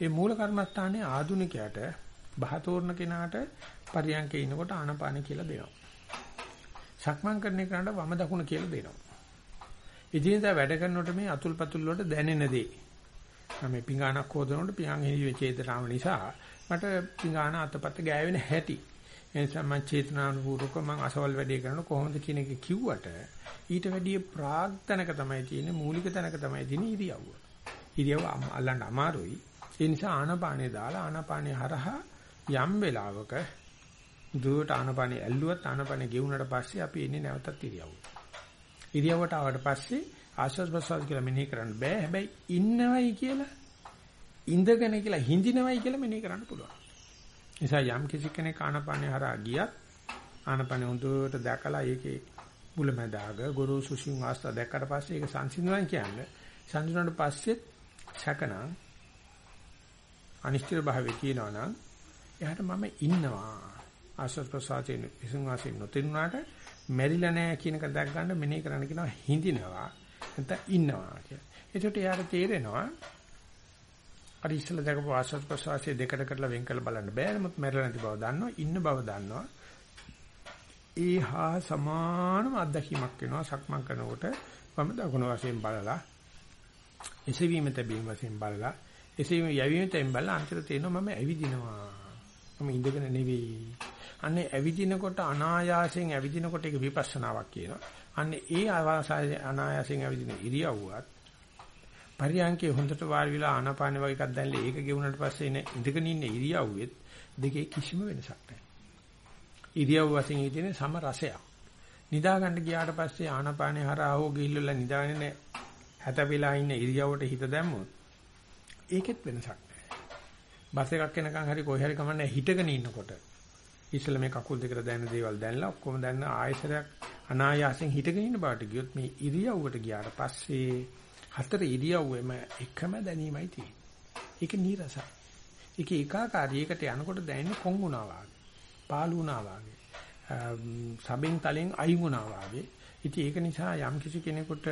ඒ මූල කර්මස්ථානයේ ආදුනිකයට බහතෝරන කෙනාට පරියන්කේ ඉනකොට ආනපාන කියලා දෙනවා. සක්මන් කරන එකට වම දකුණ කියලා දෙනවා. ඉදින්දා වැඩ කරනකොට මේ අතුල් පතුල් වලට දැනෙන දේ. මම පිඟානක් හොදනකොට පියන් හේවි චේතනාව නිසා මට පිඟාන අතපත ගෑවෙන හැටි. එනිසා මම චේතනානුපූර්වක මම අසවල් වැඩේ කරන කොහොමද කියන එක කිව්වට ඊට වැඩිය ප්‍රාග්ධනක තමයි තියෙන්නේ මූලික තැනක තමයි තියෙන්නේ ඉරියව්ව. ඉරියව්ව අල්ලන්න අමාරුයි. ඒ නිසා ආනාපානේ දාලා ආනාපානේ හරහා යම් වෙලාවක දුවට ආනාපානේ ඇල්ලුවත් ආනාපානේ ගෙවුනට පස්සේ අපි එන්නේ නැවතත් ඉරියව්ව. ඉරියව්වට ආවට පස්සේ ආශ්වාස ප්‍රශ්වාස කියලා මෙනෙහි කරන්න බෑ. හැබැයි ඉන්නවයි කියලා ඉඳගෙන කියලා හිඳිනවයි කියලා මෙනෙහි කරන්න පුළුවන්. නිසා යම් කිසි කෙනෙක් ආනාපානේ හරහා ගියත් ආනාපානේ හොඳට දැකලා ඒකේ මුලැමැදාග ගුරු සුසින් වාස්ත දැක්කට පස්සේ ඒක සංසිඳනවා කියන්නේ සංසිඳුණාට පස්සෙත් සැකනම් අනිශ්චිත භාවයේ කියනවා නම් එයාට මම ඉන්නවා ආශ්වාස ප්‍රශ්වාසයෙන් විසුණුවාසයෙන් නොතෙන්නාට මැරිලා නැහැ කියන එක දැක් ගන්න මෙනේ කරන්න කියනවා හිඳිනවා නැත්නම් ඉන්නවා කියලා. එතකොට එයාට තේරෙනවා අර ඉස්සෙල්ලා දැකපු ආස්වාද ප්‍රසවාසයේ දෙකට කරලා වෙන් කරලා බලන්න බෑ. නමුත් මැරෙලා නැති බව දන්නවා, ඉන්න බව දන්නවා. ඒ හා සමානම අත්දැකීමක් වෙනවා සක්මන් කරනකොට වම දකුණු වශයෙන් බලලා එසවීම තැබීම වශයෙන් බලලා එසවීම යැවීම තැබීම බලලා අන්තිමට තේරෙනවා මම ඇවිදිනවා. මම ඉඳගෙන නෙවෙයි. අන්නේ ඇවිදිනකොට අනායාසයෙන් ඇවිදිනකොට ඒක විපස්සනාවක් කියනවා. අන්නේ ඒ ආවාසය අනායාසයෙන් ඇවිදින ඉරියව්වත් පරියන්කේ හොඳට වාඩි වෙලා ආනාපාන වගේ එකක් දැල්ලා ඒක ගෙවුනට පස්සේ ඉන ඉඳගෙන ඉන්න ඉරියව්වෙත් දෙකේ කිසිම වෙනසක් නැහැ. ඉරියව් වශයෙන් ඉදින සම රසයක්. නිදා ගන්න ගියාට පස්සේ ආනාපානේ හරහා හෝ ගිහිල්ලා නිදාගෙන හැතපෙලා ඉන්න ඉරියව්වට හිත දැම්මොත් ඒකෙත් වෙනසක් නැහැ. බස් එකක් එනකන් හරි කොහේ හරි කමන්නේ හිටගෙන ඉන්නකොට ඉස්සෙල්ලා මේ කකුල් දෙකට දැනෙන දේවල් දැනලා ඔක්කොම දැනන ආයසරයක් අනායාසයෙන් හිටගෙන ඉන්න බාට ගියොත් මේ ඉරියව්වට ගියාට පස්සේ හතර ඉරියව්වෙම එකම දැනීමයි තියෙන්නේ. ඒක නීරසයි. ඒක ඒකාකාරීයකට යනකොට දැනෙන්නේ කොන් වුණා වගේ. පාළු වුණා වගේ. සබෙන් තලෙන් අයින් වුණා වගේ. ඉතින් ඒක නිසා යම් කිසි කෙනෙකුට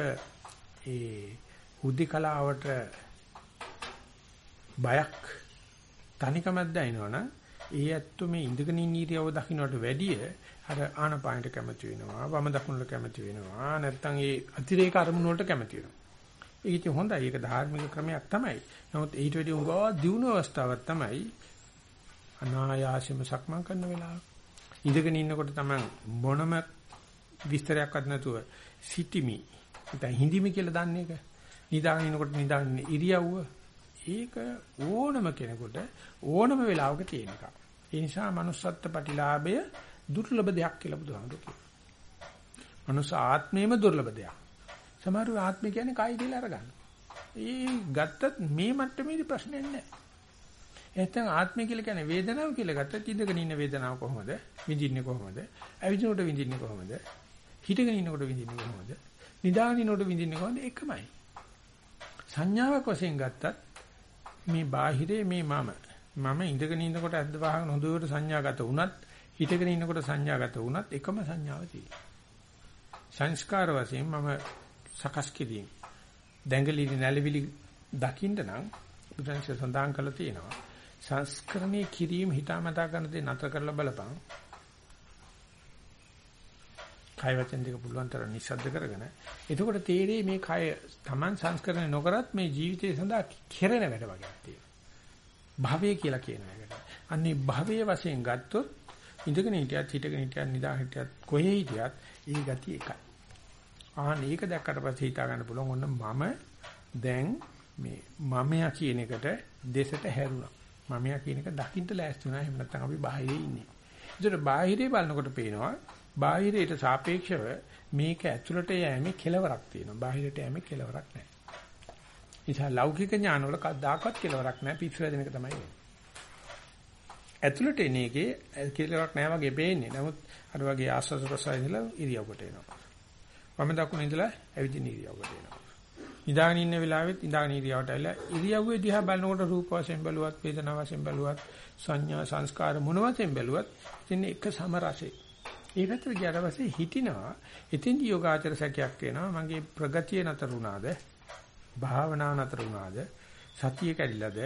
ඒ හුද්ධිකලාවට බයක් තනිකමක් දැනෙනවනම් ඒ ඇත්තු මේ ඉඳගෙන ඉන්න ඉරියව දකින්නට වැඩිය අර ආනපානට කැමති වෙනවා වම දකුණට කැමති වෙනවා නැත්නම් ඒ අතිරේක අරමුණු වලට කැමති වෙනවා. ඒක ඉතින් හොඳයි. ඒක ධාර්මික ක්‍රමයක් තමයි. නමුත් ඊට වැඩි උගව දියුණු අවස්ථාවක් තමයි අනායාසෙම සක්මන් කරන වෙලාව. ඉඳගෙන ඉන්නකොට තමයි මොනම විස්තරයක්වත් නැතුව සිටිමි. නැත්නම් හිඳිමි කියලා දන්නේ එක නිදාගෙන ඉන්නකොට නිදාගෙන ඉරියව්ව ඒක ඕනම කෙනෙකුට ඕනම වෙලාවක තියෙන එකක්. ඒ නිසා manussත්ත්ව ප්‍රතිලාභය දුර්ලභ දෙයක් කියලා බුදුහාමුදුරුවෝ කියනවා. මනුස්ස ආත්මයේම දුර්ලභ දෙයක්. සමහරව ආත්මය කියන්නේ කයි කියලා අරගන්න. ඒ ගත්තත් මේ මට්ටමේදී ප්‍රශ්නයක් නැහැ. එහෙනම් ආත්මය කියලා කියන්නේ වේදනාව කියලා ගත්තත් ඉඳගෙන ඉන්න වේදනාව කොහොමද? විඳින්නේ කොහොමද? ඇවිදිනකොට විඳින්නේ කොහොමද? හිටගෙන ඉන්නකොට විඳින්නේ කොහොමද? නිදාගෙන ඉන්නකොට විඳින්නේ කොහොමද? එකමයි. සංඥාවක් වශයෙන් ගත්තත් මේ බාහිරේ මේ මම මම ඉඳගෙන ඉන්නකොට ඇද්ද වහගෙන හොඳට සංඥාගත වුණත් හිටගෙන ඉන්නකොට සංඥාගත වුණත් එකම සංඥාව තියෙනවා. සංස්කාර වශයෙන් මම සකස් කිරීම දැඟලිලි නැලවිලි දකින්න නම් බුදුන්සේ සඳහන් කළා තියෙනවා. සංස්කරණයේ කිරීම හිතාමතා කරන දේ නතර කරලා බලපං. කය වචන දෙක පුළුවන් තරම් නිස්සද්ද කරගෙන එතකොට තේරෙයි මේ කය Taman සංස්කරණය නොකරත් මේ ජීවිතය සඳහා කෙරෙන වැඩ වගේක් තියෙනවා. භවය කියලා කියන එකට. අන්නේ භවයේ වශයෙන් ගත්තොත් ඉඳගෙන හිටියත් හිටගෙන හිටියත් නිදා හිටියත් කොහේ හිටියත් ඒ ගතිය එකයි. ආන්න ඒක දැක්කට පස්සේ හිතා ගන්න පුළුවන් ඔන්න මම දැන් මේ මමයා කියන එකට දෙසට හැරුණා. මමයා කියන එක දකින්න ලෑස්ති වුණා. එහෙම නැත්නම් අපි බාහිරේ ඉන්නේ. ඒතර බාහිරේ බලනකොට පේනවා බාහිරයට සාපේක්ෂව මේක ඇතුළට යෑමේ කෙලවරක් තියෙනවා. බාහිරට යෑමේ කෙලවරක් නැහැ. නිසා ලෞකික ඥාන වල කවදාකවත් කෙලවරක් නැහැ. පිස්සු වැදෙන එක තමයි වෙන්නේ. ඇතුළට එන එකේ කෙලවරක් නැහැ වගේ පේන්නේ. නමුත් අර වගේ ආස්වාද ප්‍රසාර ඉඳලා ඉරියව්වට එනවා. වම දකුණ ඉඳලා ඇවිදින ඉරියව්වට එනවා. නිදාගෙන ඉන්න වෙලාවෙත් ඉඳාගෙන ඉරියව්වට ඇවිල්ලා ඉරියව්වේ දිහා බලනකොට රූප වශයෙන් බැලුවත්, වේදනා වශයෙන් බැලුවත්, සංඥා සංස්කාර මොන වශයෙන් බැලුවත් ඉතින් එක සම රසෙයි. ඒ පැත්තට ගියාට පස්සේ හිටිනවා. එතෙන්දි යෝගාචර සැකයක් වෙනවා. මගේ ප්‍රගතිය නතර වුණාද? භාවනාව නතර වුණාද? සතිය කැඩිලාද?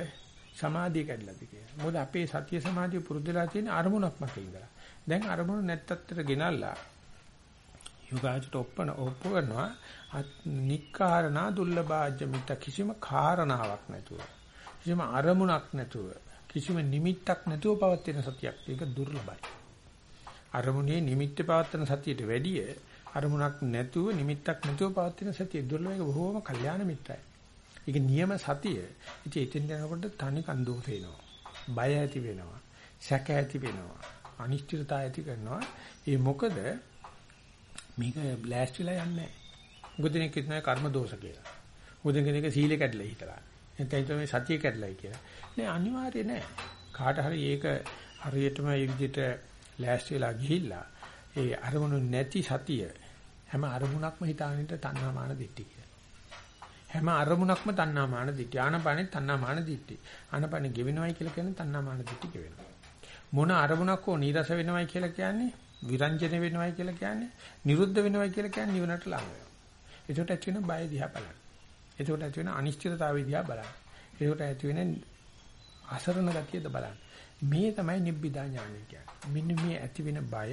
සමාධිය කැඩිලාද කියලා. මොකද අපේ සතිය සමාධිය පුරුදුලා තියෙන අරමුණක් මත ඉඳලා. දැන් අරමුණ නැත්තත්තර ගෙනල්ලා යෝගාචර ඔප්පන ඔප්පු කරනවා. නික්කාරණා දුර්ලභාජ්‍ය මිත කිසිම කාරණාවක් නැතුව. කිසිම අරමුණක් නැතුව. කිසිම නිමිත්තක් නැතුව පවතින සතියක්. ඒක දුර්ලභයි. අරමුණේ නිමිත්ත පවත්තන සතියට වැඩිය අරමුණක් නැතුව නිමිත්තක් නැතුව පවත්වන සතිය දුර්ලභ එක බොහෝම කල්යාණ මිත්‍රයි. ඒක නියම සතිය. ඉතින් එතෙන් යනකොට තනි කන්දෝ වෙනවා. බය ඇති වෙනවා. සැක ඇති වෙනවා. අනිශ්චිතතාව ඇති කරනවා. ඒ මොකද මේක බ්ලාස්ට්ලා යන්නේ නැහැ. මුදිනේ කිව්වේ කර්ම දෝෂ කියලා. මුදින කෙනෙක් සීලෙ කැඩලා හිටලා. එතෙන් මේ සතිය කැඩලායි කියලා. නෑ අනිවාර්ය නෑ. කාට හරි ඒක හරියටම මේ විදිහට ලෑස්ති වෙලා ගිහිල්ලා ඒ අරමුණු නැති සතිය හැම අරමුණක්ම හිතාගෙන තණ්හා මාන දිට්ටි කියලා. හැම අරමුණක්ම තණ්හා මාන දිට්ටි. ආනපනෙ තණ්හා මාන දිට්ටි. ආනපනෙ ගෙවෙනවයි කියලා කියන්නේ තණ්හා මාන දිට්ටි ගෙවෙනවා. මොන අරමුණක් හෝ නීරස වෙනවයි කියලා කියන්නේ විරංජන වෙනවයි කියලා කියන්නේ නිරුද්ධ වෙනවයි කියලා කියන්නේ නිවනට ළඟ වෙනවා. ඒකට ඇති වෙන බය දිහා බලන්න. ඒකට ඇති වෙන අනිශ්චිතතාවය දිහා බලන්න. ඒකට ඇති වෙන අසරණ ගතියද බලන්න. මේ තමයි නිබ්බිදා ඥානය කියන්නේ. මෙන්න මේ ඇති වෙන බය,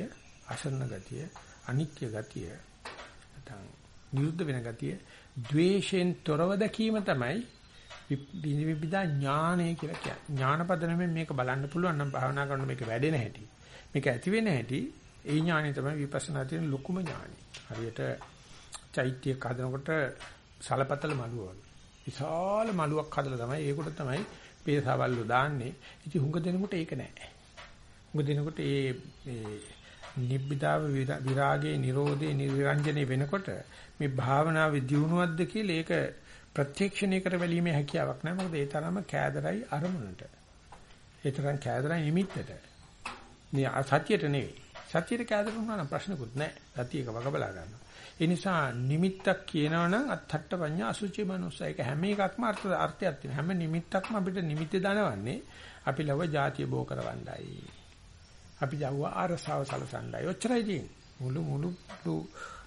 අසරණ ගතිය, අනිත්‍ය ගතිය, නැත්නම් නිරුද්ධ වෙන ගතිය, ද්වේෂයෙන් තොරව දැකීම තමයි විවිධා ඥානය කියලා කියන්නේ. ඥානපදනමෙන් මේක බලන්න පුළුවන් නම් භාවනා කරනකොට මේක වැඩෙන හැටි. මේක ඇති වෙන හැටි ඒ ඥානය තමයි විපස්සනා තියෙන ලොකුම ඥානය. හරියට චෛත්‍යයක් හදනකොට සලපතල මළුව වගේ. විශාල මළුවක් හදලා තමයි ඒකට තමයි පේසවල්ලු දාන්නේ. ඉතින් හුඟ දෙනකොට ඒක නෑ. හුඟ දෙනකොට ඒ මේ නිබ්බිදාව විරාගයේ Nirodhe නිරංජනේ වෙනකොට මේ භාවනාවේ දියුණුවක්ද කියලා ඒක ප්‍රත්‍යක්ෂණය කර බැලීමේ හැකියාවක් නැහැ. මොකද ඒ තරම කෑදරයි අරමුණට. ඒ තරම් කෑදරයි නිමිත්තට. මේ සත්‍යයට නෙවෙයි. සත්‍යයට කෑදර වුණා නම් ප්‍රශ්නකුත් නැහැ. සත්‍යයක වග බලා ගන්නවා. ඒ නිසා නිමිත්තක් කියනවනම් අත්හට්ට පඤ්ඤා අසුචි මනුස්ස. ඒක හැම එකක්ම අර්ථ අර්ථයක් තියෙනවා. හැම නිමිත්තක්ම අපිට නිමිති දනවන්නේ අපි ලව જાතිය බෝ කරවන්නයි. අපි යවුව ආරසාව සලසන්නයි. ඔච්චරයි තියෙන්නේ. මුළු මුළු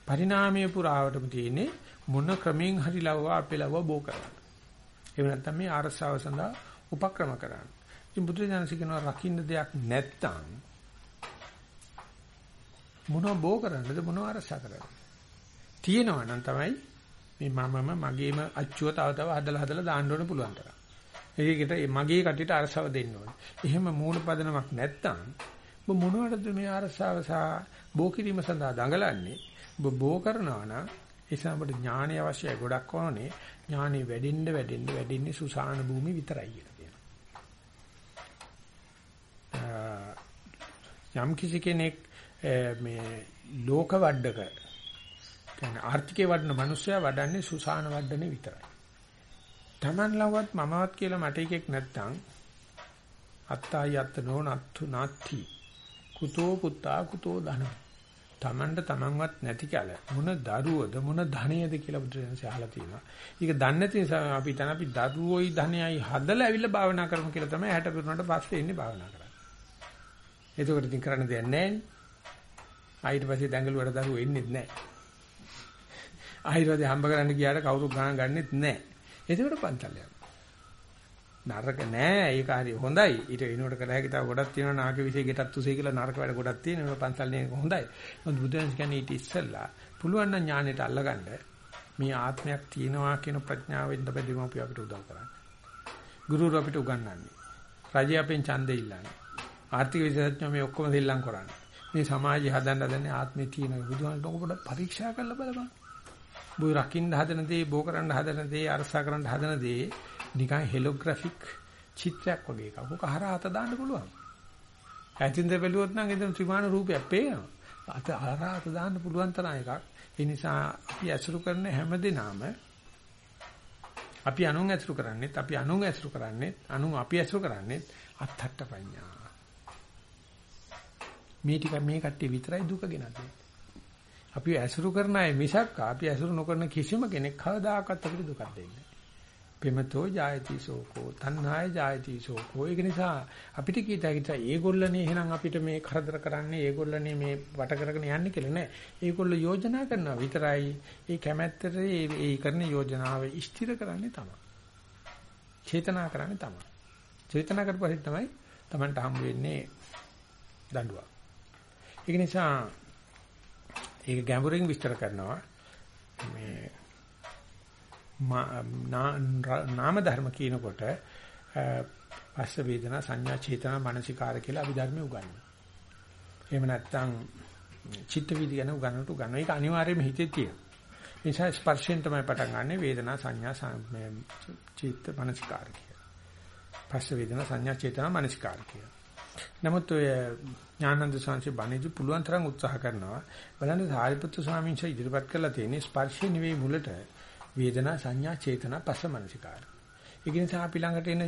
පරිණාමයේ පුරාවටම තියෙන්නේ මොන ක්‍රමෙන් හරි ලව්වා අපේ ලව්වා බෝ කරන්න. එහෙම නැත්නම් මේ ආරසාව සඳහා උපක්‍රම කරන්න. ඉතින් බුදුරජාණන් කියනවා රකින්න දෙයක් නැත්තම් මොනව බෝ කරන්නද මොනව ආරසා කරන්නද? තියෙනවා නම් තමයි මේ මමම මගේම අච්චුව තව තව හදලා හදලා දාන්න ඕන පුළුවන් තරම්. ඒකට මගේ කටියට අරසව දෙන්න ඕනේ. එහෙම මූල පදනමක් නැත්තම් ඔබ මොනවටද මේ අරසාව සහ බෝ කිරීම සඳහා දඟලන්නේ? ඔබ බෝ කරනවා නම් ඒසම අපිට ඥානය අවශ්‍යයි ගොඩක් ඕනේ. ඥානෙ වැඩෙන්න වැඩෙන්න වැඩින්නේ සුසාන භූමි විතරයි කියලා කියනවා. යම් කිසි කෙනෙක් මේ ලෝක වඩක කියන්නේ ආර්ථිකේ වඩන මිනිස්සයා වඩන්නේ සුසාන වඩන්නේ විතරයි. Taman ලවවත් මමවත් කියලා මට එකෙක් නැත්තම් අත්තා යත් නොනත්තු නාත්ති කුතෝ පුත්තා කුතෝ ධන තමන්ට තමන්වත් නැති කල මොන දරුවද මොන ධනයද කියලා බුදුරජාණන් අහලා තියෙනවා. ඒක දන්නේ නැති නිසා අපි තන අපි දරුවෝයි ධනයයි හදලා ඇවිල්ලා භාවනා කරමු කියලා තමයි 60 පිරුණාට පස්සේ ඉන්නේ භාවනා කරන්නේ. එතකොට ඉතින් කරන්න දෙයක් නැහැ නේ. ආයෙත් පස්සේ දැඟලුවට දරුවෝ එන්නේ නැහැ. ආශිර්වාදේ හම්බ කරන්න ගියාට කවුරුත් ගණන් ගන්නෙත් නැහැ. ඒකට පන්තල් යනවා. නරක නෑ. ඒක හරි හොඳයි. ඊට වෙනුවට කළ හැකි තව ගොඩක් තියෙනවා. නාග විශේෂ ගෙටත් උසේ කියලා නරක වැඩ ගොඩක් තියෙනවා. පන්සල් නේ හොඳයි. මොකද බුදුන් කියන්නේ ඊට ඉස්සෙල්ලා පුළුවන් නම් ඥානෙට අල්ලගන්න මේ ආත්මයක් තියෙනවා කියන ප්‍රඥාවෙන් තමයි දෙමෝපිය අපිට උදව් කරන්නේ. ගුරුවරු අපිට උගන්වන්නේ. රජය අපෙන් ඡන්දෙ ඉල්ලන්නේ. ආර්ථික විශේෂඥයෝ මේ ඔක්කොම දෙල්ලම් කරන්නේ. මේ සමාජය හදන්න හදන්නේ ආත්මේ තියෙන බුදුහාමට ඔබට පරීක්ෂා කරලා බලපන්. බෝ රකින්න හදන දේ බෝ කරන්න හදන දේ අරසා කරන්න හදන දේ නිකන් හෙලෝග්‍රැෆික් චිත්‍රයක් වගේ එකක්. ඔක හරහා අත දාන්න පුළුවන්. ඈතින්ද බැලුවොත් නම් එතන ත්‍රිමාන රූපයක් පේනවා. අත හරහා අත දාන්න පුළුවන් තරම් එකක්. ඒ නිසා අපි ඇසුරු කරන හැම දිනම අපි අනුන් ඇසුරු කරන්නේත් අපි අනුන් ඇසුරු කරන්නේත් අනුන් අපි ඇසුරු කරන්නේත් අත්හට්ට පඤ්ඤා. මේ ටික මේ කට්ටිය විතරයි දුක ගෙනත් අපි ඇසුරු කරන අය මිසක් අපි ඇසුරු නොකරන කිසිම කෙනෙක් කවදාකවත් අපිට දුකක් දෙන්නේ නැහැ. පෙමතෝ ජායති සෝකෝ තණ්හාය ජායති සෝකෝ. ඒක නිසා අපිට කීත හිතා ඒගොල්ලනේ එහෙනම් අපිට මේ කරදර කරන්නේ ඒගොල්ලනේ මේ වට කරගෙන යන්නේ කියලා නෑ. ඒගොල්ලෝ යෝජනා කරනවා විතරයි. ඒ කැමැත්තට ඒ කරන යෝජනාව ස්ථිර කරන්නේ තමයි. චේතනා කරන්නේ තමයි. චේතනා කරපුවා තමයි Tamanට හම් වෙන්නේ දඬුවම්. ඒක නිසා ඒක ගැඹුරින් විස්තර කරනවා මේ නාම ධර්ම කියනකොට පස්ස වේදනා සංඥා චේතනා මානසිකාර කියලා අභිධර්මයේ උගන්වනවා. එහෙම නැත්නම් චිත්ත විදි ගැන උගන්වනට උගන්වන එක අනිවාර්යයෙන්ම හිතේ තියෙනවා. ඒ නිසා ස්පර්ශයෙන් තමයි පටන් ගන්නෙ වේදනා සංඥා චිත්ත මානසිකාර කියලා. පස්ස වේදනා සංඥා චේතනා මානසිකාර කියලා. නමුත් ඔය ඥානන්ද සංසි බණේදී පුළුවන් තරම් උත්සාහ කරනවා. බලන්න සාරිපුත්තු ස්වාමීන් වහන්සේ ඉදිරිපත් කරලා තියෙන්නේ ස්පර්ශය නෙවෙයි මුලට වේදනා සංඥා චේතනා පස්ස මනසිකාර. ඒක නිසා අපි ළඟට එන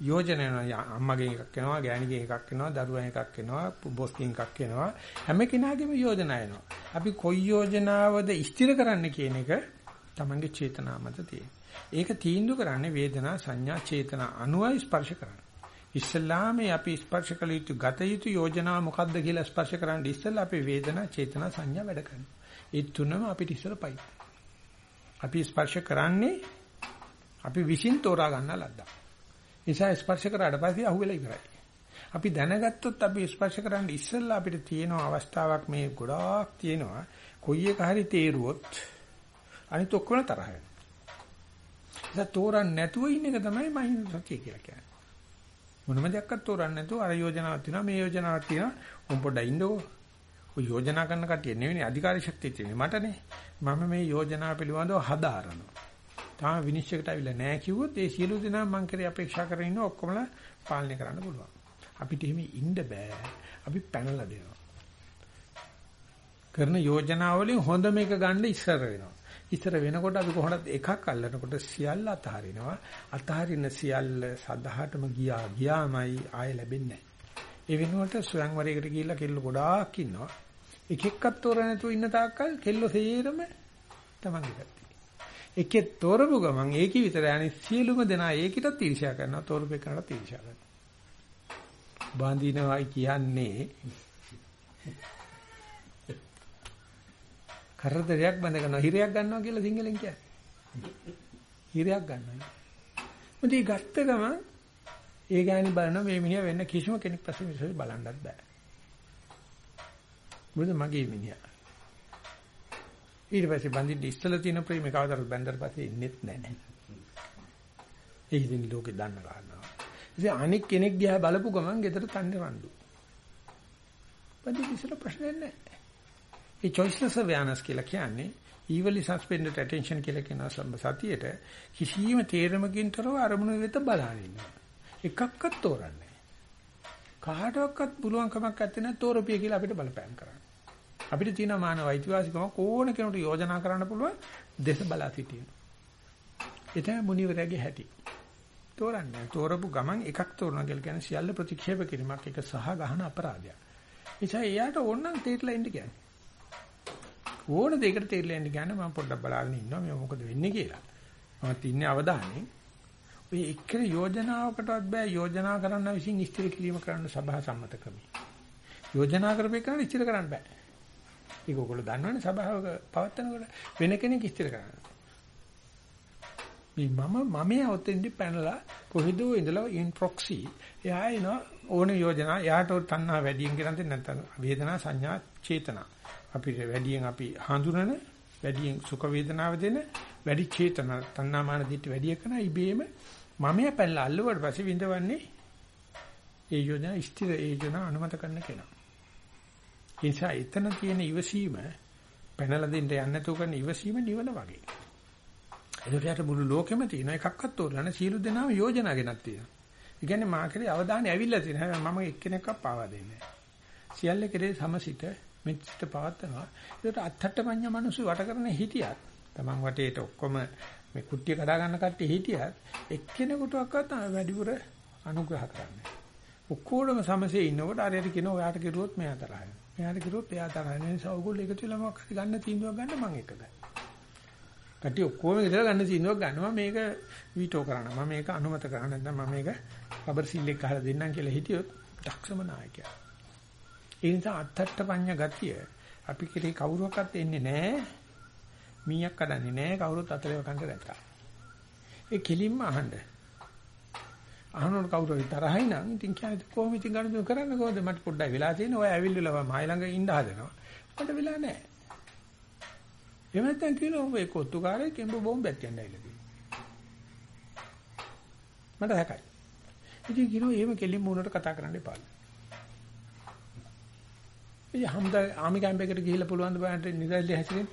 යෝජන අම්මගෙන් එකක් එනවා, ගෑණිගෙන් එකක් එනවා, දරුවෙන් එකක් එනවා, බොස්ගෙන් එකක් එනවා. හැම කෙනාගේම යෝජනා එනවා. අපි කොයි යෝජනාවද ස්ථිර කරන්න කියන එක තමන්ගේ චේතනා මත තියෙන. ඒක තීන්දුව කරන්නේ වේදනා සංඥා චේතනා අනුවයි ස්පර්ශ කරන්නේ. ඉස්සල්ලාමේ අපි ස්පර්ශ කළ යුතු ගත යුතු යෝජනාව මොකක්ද කියලා ස්පර්ශ කරන්න ඉස්සල්ලා අපි වේදනා චේතනා සංඥා වැඩ කරනවා. ඒ තුනම අපිට ඉස්සලා පයි. අපි ස්පර්ශ කරන්නේ අපි විශ්ින් තෝරා ගන්න ලද්දා. නිසා ස්පර්ශ කරාට පස්සේ අහුවෙලා ඉවරයි. අපි දැනගත්තොත් අපි ස්පර්ශ කරන්න ඉස්සෙල්ලා අපිට තියෙන අවස්ථාවක් මේ ගොඩාක් තියෙනවා. කොයි එක හරි තේරුවොත් අනිත් ඔක්කොම තරහ වෙනවා. ඒක තෝරන්න නැතුව ඉන්න එක තමයි මහින් සතිය කියලා කියන්නේ. මොනම දෙයක්වත් තෝරන්න නැතුව අර යෝජනාවක් තියෙනවා මේ යෝජනාවක් තියෙනවා උන් පොඩ්ඩක් ඉන්නකෝ. ඔය යෝජනා කරන කටිය නෙවෙයි අධිකාරී ශක්තිය තියෙන්නේ මටනේ. මම මේ යෝජනා පිළිබඳව හදාරනවා. තාම විනිශ්චයකට අවිලා නැහැ කිව්වොත් ඒ සියලු දෙනා මං කරේ අපේක්ෂා කරගෙන ඉන්න ඔක්කොමලා පාලනය කරන්න පුළුවන්. අපිට එහෙම ඉන්න බෑ. අපි පැනලා දෙනවා. කරන යෝජනාවලින් හොඳ මේක ගන්න ඉස්සර වෙනවා. ඉස්සර වෙනකොට අපි කොහොමද එකක් අල්ලනකොට සියල්ල අතහරිනවා. අතහරින සියල්ල සදහටම ගියා ගියාමයි ආයෙ ලැබෙන්නේ නැහැ. ඒ වෙනුවට ස්වයංවරයකට ගිහිල්ලා කෙල්ල ගොඩාක් ඉන්නවා. එක එක්කත් තෝර නැතුව ඉන්න තාක්කල් කෙල්ල සේරම තමන්ගේ පැත්තේ. එකෙත් තෝරපු ගමන් ඒකි විතරයි අනිත් සියලුම දෙනා ඒකිටත් ඊර්ෂ්‍යා කරනවා තෝරපේ කරනට ඊර්ෂ්‍යා කරනවා. බාඳිනවයි කියන්නේ කරදරයක් බඳ ගන්නවා හිරයක් ගන්නවා කියලා සිංහලෙන් කියන්නේ. හිරයක් ගන්නවා. මොකද ඒ ගත්ත ගමන් ඒ ගෑණි බලනවා මේ මිනිහා වෙන්න කිසිම කෙනෙක් පස්සේ විශ්වාස බලන්නත් බෑ. මොකද මගේ මිනිහා. ඊට පස්සේ බඳින්න ඉස්සලා තියෙන ප්‍රේමේ කවදාවත් බැඳලා පස්සේ ඉන්නෙත් නැහැ. ඒක ඉතින් ලෝකේ දන්න කාරණා. ඉතින් අනික් කෙනෙක් දිහා බලපු ගමන් ගෙදර තන්නේ රණ්ඩු. බඳින්න ඉස්සලා ප්‍රශ්නයක් නැහැ. ඒ choiceless awareness කියලා කියන්නේ evenly suspended attention කියලා කියන සතියේට කිසියම් තේරමකින් තොරව අරමුණ වෙත බලන ඉන්නවා. එකක්වත් තෝරන්නේ කාටවත් පුළුවන් කමක් නැත්තේ නේ තෝරපිය කියලා අපිට බලපෑම් කරන්න. අපිට තියෙන මානව අයිතිවාසිකම ඕන කෙනෙකුට යෝජනා කරන්න පුළුවන් දේශ බලා සිටින. ඒ තමයි මුනිවරයාගේ හැටි. තෝරන්නේ. තෝරපු ගමන් එකක් තෝරනවා කියලා කියන්නේ සියල්ල ප්‍රතික්ෂේප කිරීමක් එක සහ ගහන අපරාධයක්. එනිසා එයාට ඕනනම් තේරලා ඉන්න කියන්නේ. ඕන දෙයකට තේරෙලා යන්න ගන්න මම පොඩ්ඩක් බලාගෙන ඉන්නවා මේ මොකද වෙන්නේ කියලා. මමත් ඉන්නේ අවධානයෙන්. ඔය එක්කේ යෝජනාවකටවත් බෑ යෝජනා කරන්න විසින් ඉස්තිර කිරීම කරන්න සභා සම්මත ක්‍රමයි. යෝජනා කරපේ කරන්න ඉස්තිර කරන්න බෑ. ඒක ඔයගොල්ලෝ දන්නවනේ සභාවක පවත්නකොට වෙන කෙනෙක් ඉස්තිර කරන්න. මේ මම මම ඔතෙන්දි පැනලා කොහෙදෝ ඉඳලා ඉන් ප්‍රොක්සි එයා එන ඕන යෝජනා යාට තණ්හා වැඩියෙන් කරන්නේ නැත්නම් වේදනා සංඥා චේතනා අපිට වැඩියෙන් අපි හඳුනන වැඩියෙන් සුඛ වේදනාව දෙන වැඩි චේතන තණ්හාමාන දිට වැඩි කරන ඉබේම මමයා පැනලා අල්ලුවට පස්සේ විඳවන්නේ ඒ යෝජනා ස්ථිර ඒ යෝජනා අනුමත කරන්න කෙනා. ඒ නිසා එතන තියෙන ඉවසීම පැනලා දෙන්න යන්නේ නැතුව කරන ඉවසීම නිවන වගේ. ඒකට මුළු ලෝකෙම තියෙන එකක්වත් තෝරන්න සීළු දෙනාම යෝජනා ගෙනත් තියෙනවා. ඒ කියන්නේ මා කරේ අවධානය ඇවිල්ලා තියෙන හැබැයි මම එක්කෙනෙක්ව පාවා දෙන්නේ නැහැ. සියල්ල කෙරේ සමසිත මෙච්චට පවත්නවා. ඒකට අත්තට පඤ්ඤා මිනිස්සු වට කරන හිටියත් Taman වටේට ඔක්කොම මේ කුට්ටිය කඩා ගන්න කට්ටිය හිටියත් එක්කෙනෙකුටවත් වැඩිපුර අනුග්‍රහ කරන්නේ. ඔක්කොම සමසේ ඉන්නකොට අරයට කියන ඔයාට කිරුවොත් මෙයා තරහයි. මෙයාට කිරුවොත් එයා තරහයි. ඒ නිසා ඔයගොල්ලෝ එකතු වෙලා මොකක් හරි ගන්න තීන්දුවක් ගන්න මම එක ගන්න. කට්ටිය ඔක්කොම ඉතල ගන්න තීන්දුවක් ගන්නවා මේක වීටෝ කරනවා. මම මේක අනුමත කරන්නේ නැත්නම් මම මේක රබර් සීල් එක ගහලා දෙන්නම් කියලා හිටියොත් දක්ෂම නායකයා. ඒ නිසා අත්තට්ට පඤ්ඤ ගතිය අපි කෙරේ කවුරුවක්වත් එන්නේ නැහැ. මීයක් කඩන්නේ නැහැ කවුරුත් අතලේව කන්ට දැක්කා. ඒ කෙලින්ම අහන්න. අහනකොට කවුරු හරි තරහයි නම් ඉතින් කියන්නේ කොහොම ඉතින් ගණන් කරන්නේ කොහොමද මට පොඩ්ඩයි වෙලා තියෙන්නේ ඔය ඇවිල්ලා මයි ළඟ ඉන්න හදනවා. මට වෙලා නැහැ. එහෙම නැත්නම් කියනවා ඔබ ඒ කොත්තුකාරයෙක් එම්බ බෝම්බයක් යන්න ඇවිල්ලා තියෙනවා. මට හැකයි. ඉතින් කියනවා එහෙම කෙලින්ම උනට කතා කරන්න එපා. ඉතින් හම්දා ආමි කැම්ප් එකට ගිහිල්ලා පුළුවන් ද බලන්න නිදැල්ලේ හැසිරෙන්න.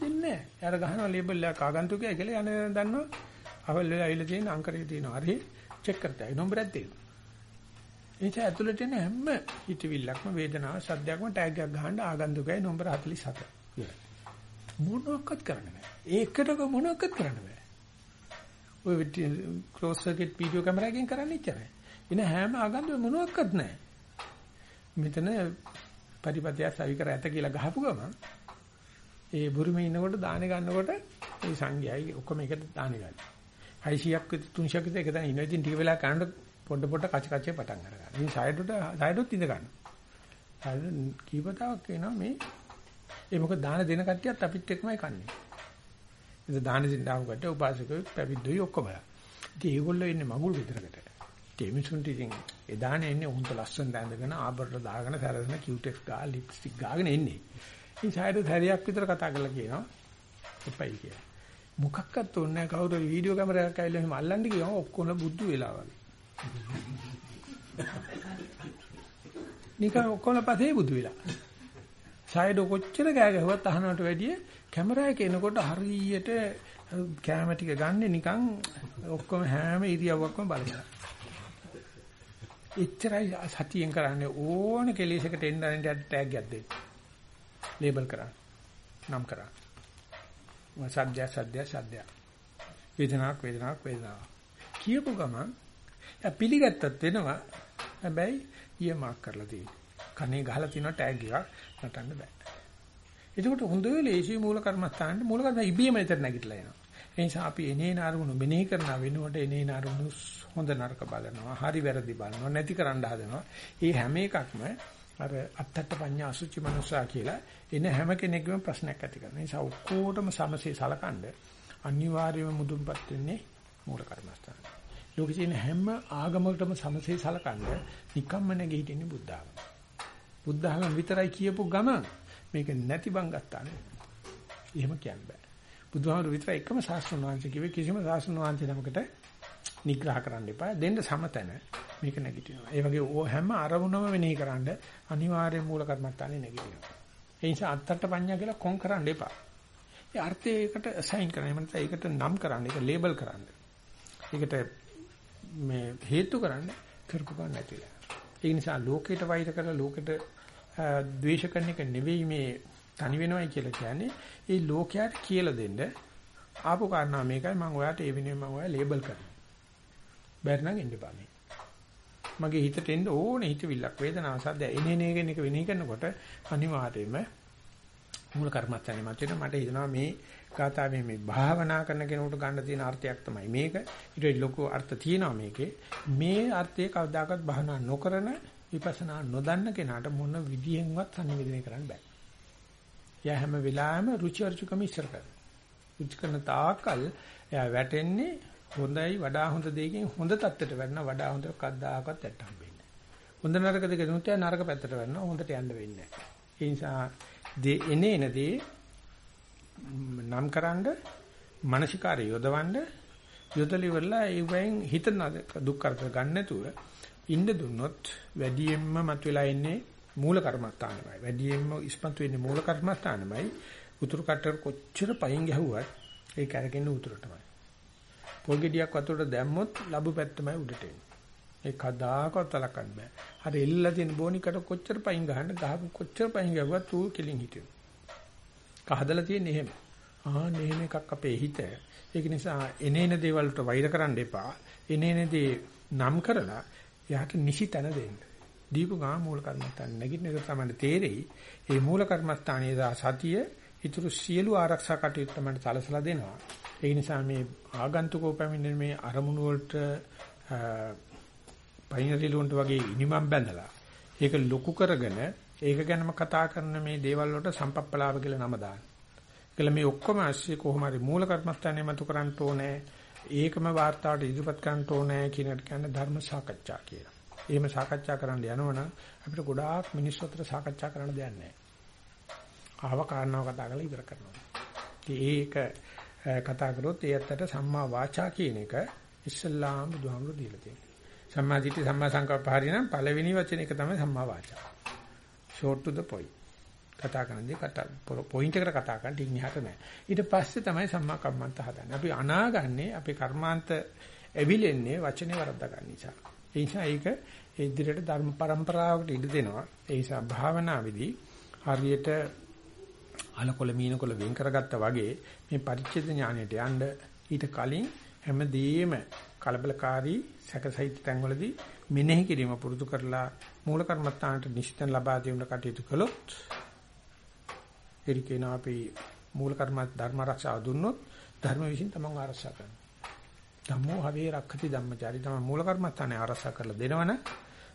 දෙන්නේ නැහැ. යාර ගහනවා ලේබල් එකක් ආගන්තුකයා කියලා යන දන්නවා. අවල් වෙලා ඇවිල්ලා තියෙන අංකරේ තියෙනවා. හරි චෙක් කරතයි. නම්බරයක් තියෙනවා. ඒක ඇතුළට එන හැම හිතවිල්ලක්ම වේදනාව සද්දයක්ම ටැග් එකක් ගහන්න ආගන්තුකයි නම්බර 47 කියලා. මොනවක්වත් කරන්න බෑ. ඒකටක මොනවක්වත් කරන්න බෑ. ඔය ක්ලෝස් සර්කිට් වීඩියෝ කැමරාවකින් කරන්නේ ඉච්චරයි. ඉන හැම ආගන්තුක මොනවක්වත් නැහැ. මෙතන පරිපතය සවි කර ඇත කියලා ගහපු ගමන් ඒ බුරුමේ ඉන්නකොට දාන ගන්නකොට ඒ සංඝයායි ඔක්කොම එකට දාන ගන්න. 600ක් 300ක් විතර එක තැන ඉන්න ඉතින් ටික වෙලා කරනකොට පොඩ පොඩ කච කචේ පටන් අර ගන්න. ඉතින් සයිඩට සයිඩොත් ඉඳ ගන්න. සයිඩ කීපතාවක් වෙනවා මේ ඒ මොකද දාන දෙන කට්ටියත් අපිත් එක්කමයි කන්නේ. ඉතින් දාන දෙන්න ආව කට උපාසකයෝ පැවිද්දෝයි ඔක්කොමලා. ඉතින් ඒගොල්ලෝ ඉන්නේ මගුල් ගෙදරකට. ඒ මිනිසුන්ට ඉතින් එදානේ එන්නේ උන්ට ලස්සන දැඳගෙන ආභරණ දාගෙන සැරසන කියුටෙක්ස් ගා ලිප්ස්ටික් ගාගෙන එන්නේ. ඉතින් සායද සැරියක් විතර කතා කරලා කියනවා එපයි කියලා. මොකක්වත් ඕනේ නැහැ කවුරු වීඩියෝ කැමරාවක් ඇවිල්ලා එහෙම අල්ලන්න ගියාම ඔක්කොම බුද්ධ වෙලා වගේ. නිකන් ඔක්කොම පතේ බුදු වෙලා. සායද කොච්චර ගෑ ගැහුවත් අහනවට වැඩිය කැමරාවක එනකොට හරියට කැමරා ටික ගන්න නිකන් ඔක්කොම හැම ඉරියව්වක්ම බලනවා. එච්චරයි සතියෙන් කරන්නේ ඕන කෙලෙසකට එන්න අරින්න ටැග් එකක් දෙන්න. ලේබල් කරන්න. නම් කරන්න. සද්දය සද්දය සද්දය. වේදනාවක් වේදනාවක් වේදනාවක්. කියපු ගමන් පිළිගත්තත් වෙනවා. හැබැයි ඊය මාක් කරලා තියෙනවා. කනේ ගහලා තියෙන ටැග් එකක් නටන්න බෑ. එතකොට හොඳ ලේසි මූල කර්මස්ථානයේ මූල කර්ම ඉබේම එතන නැගිටලා එනවා. ඒ නිසා අපි එනේන අරමුණු මෙනෙහි කරන වෙනුවට එනේන අරමුණු හොඳ නරක බලනවා, හරි වැරදි බලනවා, නැති කරන්න හදනවා. මේ හැම එකක්ම අර අත්තට පඤ්ඤා අසුචි මනුසා කියලා එන හැම කෙනෙක්ගේම ප්‍රශ්නයක් ඇති කරනවා. ඒ නිසා ඔක්කොටම සමසේ සලකනද අනිවාර්යයෙන්ම මුදුන්පත් වෙන්නේ මූල කර්මස්ථාන. ලෝකේ තියෙන හැම ආගමකටම සමසේ සලකනද නිකම්ම නැගී බුද්ධ ආගම. බුද්ධ ආගම විතරයි කියපු ගම මේක නැති බං ගත්තා නේ. එහෙම කියන්න බෑ. බුදුහාමුදුරු විතර එකම ශාස්ත්‍රණ වංශ කිව්වේ කිසිම ශාස්ත්‍රණ වංශ නමකට නිග්‍රහ කරන්න එපා. දෙන්න සමතන මේක නැගිටිනවා. ඒ වගේ ඕ හැම අරමුණම වෙනෙහි කරන්න අනිවාර්ය මූල කර්මත්තානේ නැගිටිනවා. ඒ නිසා අත්තට පඤ්ඤා කියලා කොන් කරන්න එපා. ඒ අර්ථය ඒකට අසයින් කරන්න. එහෙම නැත්නම් ඒකට නම් කරන්න, ඒක ලේබල් කරන්න. ඒකට මේ හේතු කරන්න කරපු ගන්න නැතිලා. ඒ නිසා ලෝකයට වෛර කරලා ලෝකෙට ද්වේෂ කරන එක නෙවෙයි මේ තනි වෙනවයි කියලා කියන්නේ ඒ ලෝකයට කියලා දෙන්න ආපු කාරණා මේකයි මම ඔයාලට ඒ වෙනුවෙන් මම ඔයාලා ලේබල් කරනවා. බැරි නම් එන්න බෑ මගේ හිතට එන්න ඕනේ හිතවිල්ලක් වේදනාව සද්ද එනේන එක වෙනේ කරනකොට අනිවාර්යයෙන්ම මූල කර්මත්තනේ මත වෙන මට හිතෙනවා මේ ගාථාවේ මේ භාවනා කරන කෙනෙකුට ගන්න තියෙන අර්ථයක් තමයි මේක. ඊට ලොකු අර්ථ තියෙනවා මේකේ. මේ අර්ථය කවදාකවත් භාවනා නොකරන විපස්සනා නොදන්න කෙනාට මොන විදියෙන්වත් සංනිවේදනය කරන්න බෑ. එයා හැම වෙලාවෙම රුචි අරුචිකම ඉස්සර කරනවා. රුචි කරන තාකල් එයා වැටෙන්නේ හොඳයි වඩා හොඳ දෙයකින් හොඳ තත්ත්වයට වෙන්න වඩා හොඳ කද්දාකවත් ඇත්ත හම්බෙන්නේ. හොඳ නරක දෙක දුන්නොත් එයා නරක පැත්තට වෙන්න හොඳට යන්න වෙන්නේ නැහැ. ඒ නිසා දේ එනේ නැදී නම් කරන්ඩ මානසිකාරය යොදවන්න යොදලිවලා ඒ වයින් හිත දුක් කරදර ගන්න නැතුව ඉන්න දුන්නොත් වැඩියෙන්ම මතුවලා ඉන්නේ මූල කර්මස්ථානමයි. වැඩියෙන්ම ඉස්පතු වෙන්නේ මූල කර්මස්ථානමයි. උතුරු කට්ටර කොච්චර පයින් ගැහුවත් ඒක අරගෙන උතුරටමයි. පොල් ගෙඩියක් වතුරට දැම්මොත් ලැබු පැත්තමයි උඩට එන්නේ. ඒ කදාකවත් ලකන්න බෑ. හරි එල්ලලා තියෙන බෝනිකට කොච්චර පයින් ගහන්න ගහපු කොච්චර පයින් ගැහුවත් ඌ කෙලින් හිටියෝ. කහදලා තියෙන්නේ එහෙම. ආ නෙහෙම එකක් අපේ හිත. ඒක නිසා එනේන දේවල් වලට වෛර කරන්න එපා. එනේන දේ නම් කරලා යාට නිසි තැන දෙන්න. දීපු ගා මූල කර්මස්ථාන නැගිටින එක තමයි තේරෙයි. ඒ මූල කර්මස්ථානයේ දා සතිය ඊටු සියලු ආරක්ෂා කටයුතු තමයි සලසලා දෙනවා. ඒ නිසා මේ ආගන්තුකෝ පැමිණෙන මේ අරමුණු වලට පයින්රිලුන්ට වගේ ඉනිමම් බැඳලා ඒක ලොකු කරගෙන ඒක ගැනම කතා කරන මේ දේවල් වලට සම්පප්පලාව කියලා නම දාන්න. ඒකල මේ ඔක්කොම ඇස්සේ කොහොම හරි මූල කර්මස්ථානේ මතු කරන්න ඕනේ. ඒකම වාර්තාවට ඉදිරිපත් කරන්න ඕනේ කියන එක කියන්නේ ධර්ම සාකච්ඡා කියලා. එහෙම සාකච්ඡා කරන්න යනවනම් අපිට ගොඩාක් මිනිස්සු අතර සාකච්ඡා කරන්න දෙයක් නැහැ. ආව කාරණාව කතා කරලා ඉවර කරනවා. ඒක කතා කරොත් ඒ ඇත්තට සම්මා වාචා කියන එක ඉස්සල්ලාම බුදුහාමුදුරු දීලා තියෙනවා. සම්මා දිට්ඨි සම්මා සංකප්ප හරිනම් පළවෙනි වචන එක තමයි සම්මා වාචා. short to the point. කතා කරනදී කතා පොයින්ට් එකට කතා කරන්න ටික නිහත නැහැ. ඊට පස්සේ තමයි සම්මා කම්මන්ත හදන්නේ. අපි අනාගන්නේ අපේ කර්මාන්ත ඇවිලෙන්නේ වචනේ වරද්දා ගන්න නිසා. ඒ නිසා ඒක ඉදිරියට ධර්ම પરම්පරාවකට ඉඩ දෙනවා. ඒ නිසා භාවනාවේදී හරියට අලකොල මීනකොල වෙන් කරගත්තා වගේ මේ පරිච්ඡේද ඥාණයට යන්න ඊට කලින් හැමදේම කලබලකාරී සැකසහිත තැන්වලදී මෙනෙහි කිරීම පුරුදු කරලා මූල කර්මත්තාන්ට නිශ්චිතන ලබා දෙන්න කටයුතු කළොත් එරිකේන අපි මූල කර්මත් ධර්ම ආරක්ෂාව දුන්නොත් ධර්ම විශ්ින් තමන් ආරක්ෂා කරනවා. ධම්මෝ හවේ රක්ඛති ධම්මචාරි තමයි මූල කර්මත්තානේ ආරක්ෂා කරලා දෙනවනේ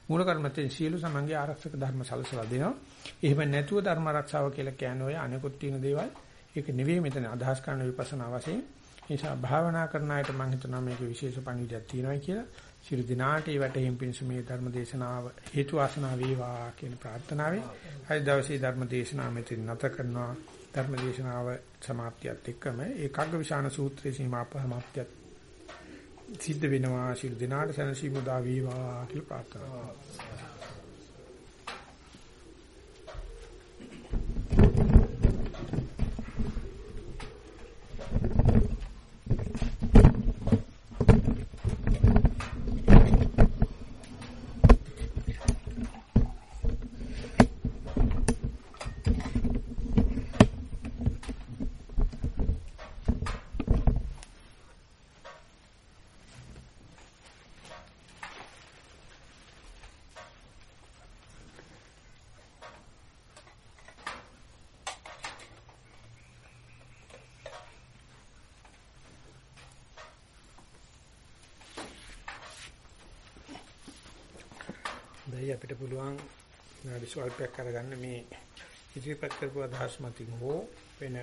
මූල කර්මත්තේ සියලු සමංගේ ආරක්ෂක ධර්ම සලසලා දෙනවා. එහෙම නැතුව ධර්ම ආරක්ෂාව කියලා කියන්නේ ඔය අනෙකුත් තියෙන දේවල් ඒක නෙවෙයි මෙතන අදහස් කරන විපස්සනා වශයෙන් නිසා භාවනා කරන අයට මම හිතනවා මේක විශේෂ පණිවිඩයක් තියෙනවා කියලා. සියලු දිනාට ඒ වැටහින් පිණිස මේ ධර්ම දේශනාව හේතු වාසනා වේවා කියන ප්‍රාර්ථනාවෙන් අද දවසේ ධර්ම දේශනාව මෙතන නැත කරනවා. ධර්ම දේශනාව સમાප්තියත් එක්කම ඒකග්ග විශාන සූත්‍රයේ සීමා සමාප්තියත් සිද්ධ වෙනවා. සියලු දිනාට සනසීමු දා වේවා කියලා ප්‍රාර්ථනා කරනවා. දැයි අපිට පුළුවන් විශ්වාසයක් කරගන්න මේ ඉදිරිපත් කරපු අදහස් මතින් හෝ වෙන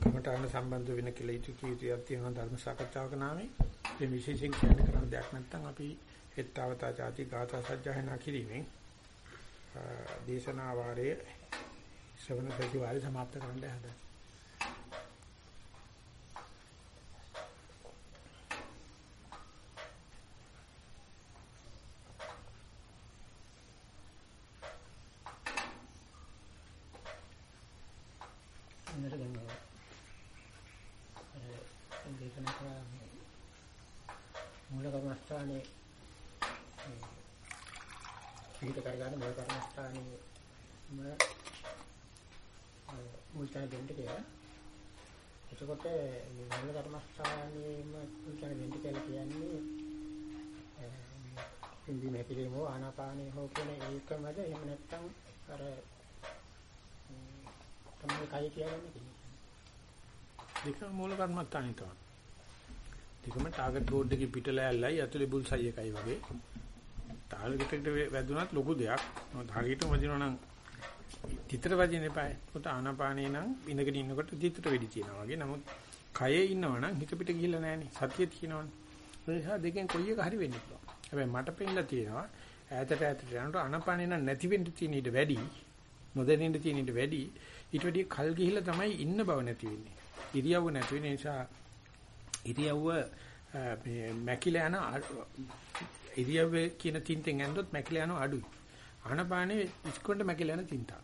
කමටහන සම්බන්ධ වෙන කියලා ඉති කීතියක් තියෙන ධර්ම සාකච්ඡාවක නාමයෙන්. මේ විශේෂයෙන් කියන්න කරන දෙයක් නැත්නම් අපි හෙත්තාවතා ಜಾති ගාථා සජ්ජායනා කිරීමෙන් දේශනා වාරයේ ශ්‍රවණ ප්‍රතිවාරය સમાપ્ત කරන්න හදන්නේ තමයි කය කියන්නේ දෙකම මූල කර්මස්ථානේ තමයි. දෙකම ටාගට් බෝඩ් එකේ පිටලැල්ලයි ඇතුලේ බුල්සයි එකයි වගේ. ටාගට් එකට වැදුනත් ලොකු දෙයක්. මොකද හරියටම වදිනවා නම් තිතර වදින්න එපා. උට ආනාපානේ නම් ඉඳගෙන ඉන්නකොට තිතර වෙඩි තියනවා වගේ. නමුත් කයේ ඉන්නවනම් හිත පිට ගිහිල්ලා නැහනේ. සතිය තියෙනවනේ. ඒ නිසා දෙකෙන් කොයි එක හරි වෙන්න පුළුවන්. හැබැයි මට පෙන්නලා තියෙනවා ඈතට ඈතට යනකොට ආනාපානේ නම් නැති වෙන්න තියෙන ඊට වැඩි නොදැනෙන්න තියෙන ඊට වැඩි ඊට වැඩි කල් ගිහිල්ලා තමයි ඉන්න බව නැති වෙන්නේ. ඉරියව්ව නැති වෙන නිසා ඉරියව්ව මේ මැකිලා යන ඉරියව්වේ කියන තින්තෙන් ඇඳොත් මැකිලා යන අඩුයි. ආනපානේ ඉස්කොණ්ඩ මැකිලා යන තින්තා.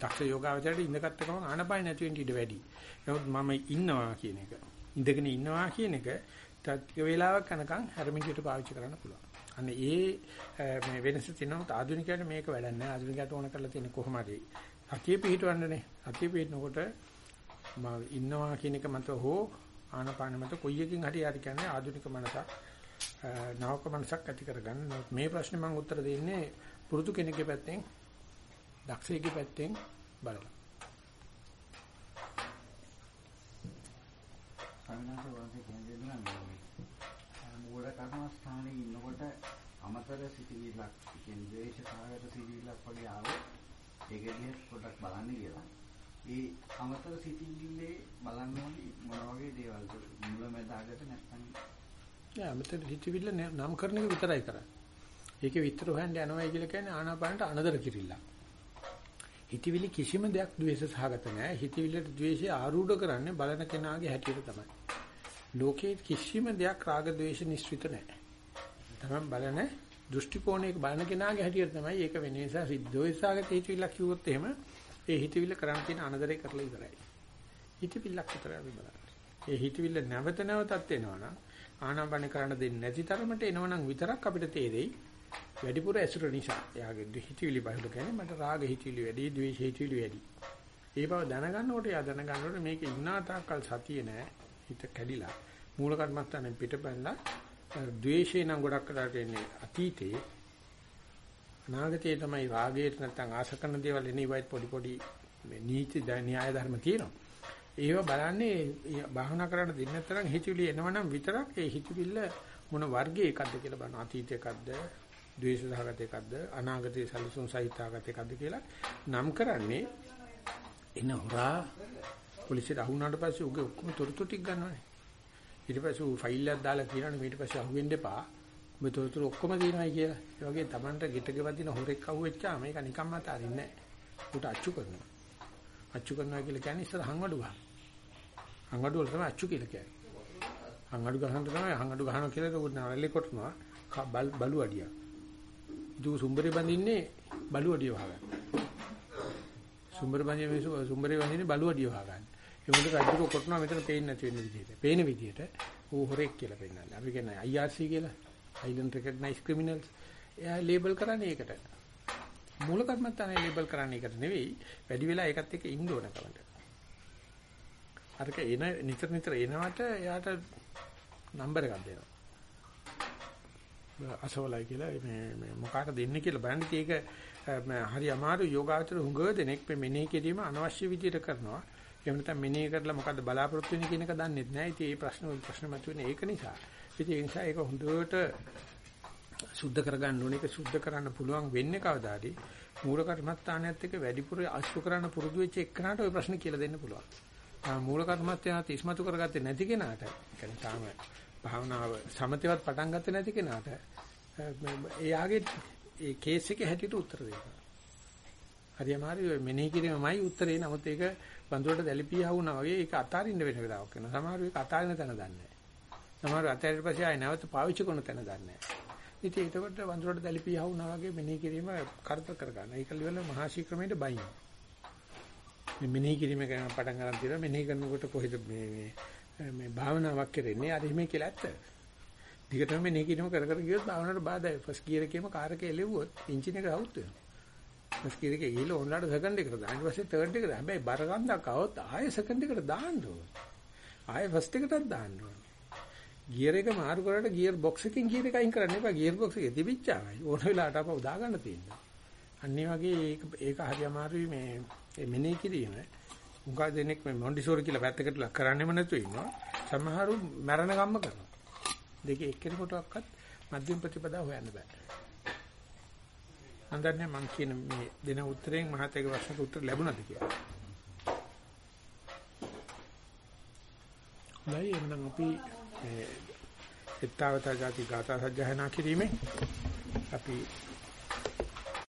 දක්ෂ යෝගාවචරයට ඉඳගත්ත ගමන් ආනපානේ නැති වෙන්න ඉඩ වැඩි. නමුත් මම ඉන්නවා කියන එක ඉඳගෙන ඉන්නවා කියන එක ටික වේලාවක් යනකම් හැරමිටියට පාවිච්චි කරන්න පුළුවන්. අන්න ඒ මේ වෙනස තියෙනවා ආධුනිකයට මේක වැඩක් නැහැ. ආධුනිකයට ඕන කරලා තියෙන කොහොමද? අතිය පිටවන්නනේ. අතිය පිටනකොට මම ඉන්නවා කියන එක මත හෝ ආනපාන මත කොයි එකකින් හරි යාට කියන්නේ ආධුනික මනසක් නවක මනසක් ඇති කරගන්න. මේ ප්‍රශ්නේ මම උත්තර දෙන්නේ පුරුදු කෙනෙක්ගේ පැත්තෙන් දක්ෂයෙක්ගේ පැත්තෙන් බලලා. සංඝාස වාසේ කියන්නේ නම් මූල කර්මස්ථානයේ ඉන්නකොට අමතර සිටිවිලක් කියන්නේ ද්වේෂ සාගත සිටිවිලක් වගේ ආවොත් ඒක දිහා පොඩ්ඩක් බලන්න කියලා. ඒ අමතර සිටිවිල්ලේ බලන්න ඕනේ මොන වගේ දේවල්ද මුල මැද අගට නැත්නම් නෑ අමතර සිටිවිල්ල නම් කරන එක විතරයි කරන්නේ. ඒකේ විතර හොයන්න යනවායි කියලා කියන්නේ ආනාපානට අනදර කිරිල්ල. හිතවිලි කිසිම දෙයක් ද්වේෂ සහගත නැහැ. හිතවිල්ලට ද්වේෂය ආරූඪ කරන්නේ බලන කෙනාගේ හැටියට තමයි. ලෝකේ කිසිම දෙයක් රාග ද්වේෂ නිස්ෘත නැහැ. තමයි බලන දෘෂ්ටි කෝණයක බලන කෙනාගේ හැටියට තමයි ඒක වෙන්නේ. නිසා ද්වේෂාගත හිතවිල්ලක් කිව්වොත් එහෙම ඒ හිතවිල්ල කරන් තියෙන අනදරේ කරලා ඉවරයි. හිතවිල්ලක් විතරයි අපි බලන්නේ. ඒ හිතවිල්ල නැවත නැවතත් එනවනම් ආනාපාන කරන්න දෙන්නේ නැති තරමට එනවනම් විතරක් අපිට තේරෙයි වැඩිපුර ඇසුර නිසා එයාගේ හිතවිලි බහුල කියන්නේ මට රාග හිතවිලි වැඩි, ද්වේෂ හිතවිලි වැඩි. ඒ බව දැනගන්නකොට එයා දැනගන්නකොට මේක ඉන්නා තාක්කල් සතිය නෑ. හිත කැඩිලා මූල කර්මස්ථානෙන් පිටපැනලා ද්වේෂේ නම් ගොඩක් කරලා තියෙන්නේ අතීතේ අනාගතයේ තමයි රාගයට නැත්නම් ආශ කරන දේවල් එනේ වයිත් පොඩි පොඩි මේ නීති න්‍යාය ධර්ම තියෙනවා. ඒව බලන්නේ භාවනා කරන්න දෙන්න තරම් හිතවිලි එනවනම් විතරක් ඒ හිතවිල්ල මොන වර්ගයේ එකක්ද කියලා බලන අතීත එකක්ද ද්වේෂ සහගත එකක්ද අනාගතයේ සැලසුම් සහිතාගත එකක්ද කියලා නම් කරන්නේ එන හොරා පොලිසියට අහුණාට පස්සේ උගේ ඔක්කොම තොරතුරු ටික ගන්නවානේ. ඊට පස්සේ ඌ ෆයිල් එකක් දාලා කියනවනේ ඊට පස්සේ අහුවෙන්න එපා. ඔබ තොරතුරු ඔක්කොම දිනවයි කියලා. ඒ වගේ Tamanට ගෙට ගෙවදින හොරෙක් අහුවෙච්චා මේක නිකම්ම අතාරින්නේ නැහැ. ඌට අච්චු කරනවා. අච්චු කරනවා කියලා කියන්නේ ඉස්සර හංගඩු ගන්න. හංගඩු වල තමයි අච්චු කියලා කියන්නේ. හංගඩු ගහන්න තමයි හංගඩු ගහනවා කියලා ඌ නරලේ කොටනවා බලු අඩිය. දු සුම්බරේ බඳින්නේ බලු අඩිය වහගන්න. සුම්බර බඳින්නේ මිනිස්සු සුම්බරේ බඳින්නේ බලු අඩිය වහගන්න. ඒ මොකද රජුක කොටනවා මෙතන පේන්නේ නැති වෙන විදිහට. පේන විදිහට ඌ හොරෙක් කියලා පෙන්නන්නේ. අපි කියන්නේ IRC කියලා. Island Recognized Criminals. එයා ලේබල් කරන්නේ ඒකට. මූල කර්මත්තානේ ලේබල් කරන්නේ ඒකට නෙවෙයි. වැඩි වෙලා ඒකත් එක්ක ඉන්න ඕන කමට. අරක එන නිතර නිතර එනවට එයාට නම්බර් එකක් දෙනවා. අසවලයි කියලා මේ මේ මොකාට දෙන්නේ කියලා බලන්න ඒක හරි අමාරු යෝගාචර හුඟ දෙනෙක් මේ මෙනෙහි කිරීම අනවශ්‍ය විදිහට කරනවා. එහෙම නැත්නම් මෙනෙහි කරලා මොකද්ද බලාපොරොත්තු වෙන්නේ කියන එක දන්නේ නැහැ. ඉතින් මේ ප්‍රශ්න ප්‍රශ්න මතුවෙන්නේ ඒක නිසා. ඉතින් ඒ නිසා ඒක හොඳට සුද්ධ කරගන්න ඕනේ. ඒක සුද්ධ කරන්න පුළුවන් වෙන්නේ කවදාද? මූල කර්මස්ථානයත් එක්ක වැඩිපුර අසු කරන්න පුරුදු වෙච්ච එක්කනට ওই ප්‍රශ්න කියලා දෙන්න පුළුවන්. මූල කර්මස්ථානත් ඉස්මතු කරගත්තේ නැති කෙනාට, කියන්නේ තාම භාවනාව සමතේවත් පටන් ගත්තේ නැති කෙනාට එයාගේ ඒ කේස් එකේ හැටියට උත්තර දෙන්න. හරි අමාරුයි මෙනෙහි කිරීමමයි උත්තරේ. නමුත් ඒක බඳුරට දැලිපියා වුණා වගේ ඒක අතාරින්න වෙන වෙලාවක් වෙනවා. සමහරව ඒක අතාරින තැන දන්නේ නැහැ. සමහරව අතාරිට පස්සේ ආයෙ නැවත පාවිච්චි කරන තැන දන්නේ නැහැ. ඉතින් ඒකට වඳුරට දැලිපියා වුණා වගේ මෙනෙහි කිරීම කරදර කරගන්න. ඒක livel මහාශී ක්‍රමයට බයින්. මේ මෙනෙහි කිරීම ගැන පටන් ගන්න තියෙනවා. මෙනෙහි කරනකොට කොහෙද මේ මේ මේ භාවනාවක් කරන්නේ? අර එහෙම කියලා ඇත්ත. දිගටම මෙනෙහි කිරීම කර කර ගියොත් භාවනාවට බාධායි. ෆස්ට් ගියර් එකේම කාර් එකේ එලෙව්වොත් එන්ජින් එක අවුත් වෙනවා. ෆස්ට් ගියර් එකේ ගිහලා ඕනලාට සෙකන්ඩ් එකට දාන්න. ඊට පස්සේ තර්ඩ් එකට. හැබැයි බර ගන්නක් આવොත් ආයෙ සෙකන්ඩ් එකට දාන්න ඕනේ. ආයෙ ෆස්ට් එකටත් දාන්න ඕනේ. ගියර් එක මාරු කරලා ගියර් බොක්ස් එකෙන් ගියර් එක අයින් කරන්න එපා. ගියර් බොක්ස් එකේ තිබිච්චාමයි. ඕන වෙලාවට අපව දා ගන්න තියෙනවා. අනිත් වගේ ඒක ඒක හරි අමාරුයි මේ මෙනේ කිරීම. උගා දෙනෙක් මේ මොන්ඩිසෝරි කියලා පැත්තකට ලක් කරන්නෙම නැතුව ඉන්නවා. සමහරු මරණ කම්ම කරනවා. දෙකේ එක්කෙනෙකුටවත් මධ්‍යම ප්‍රතිපදාව හොයන්න බෑ. අන්දන්නේ මම කියන මේ දෙන උත්තරෙන් මහතේක ප්‍රශ්නට උත්තර ලැබුණාද කියලා. නයි එන්නම් අපි එත්තාවතා ಜಾති ගාථා සජ්ජහනා කිරීමේ අපි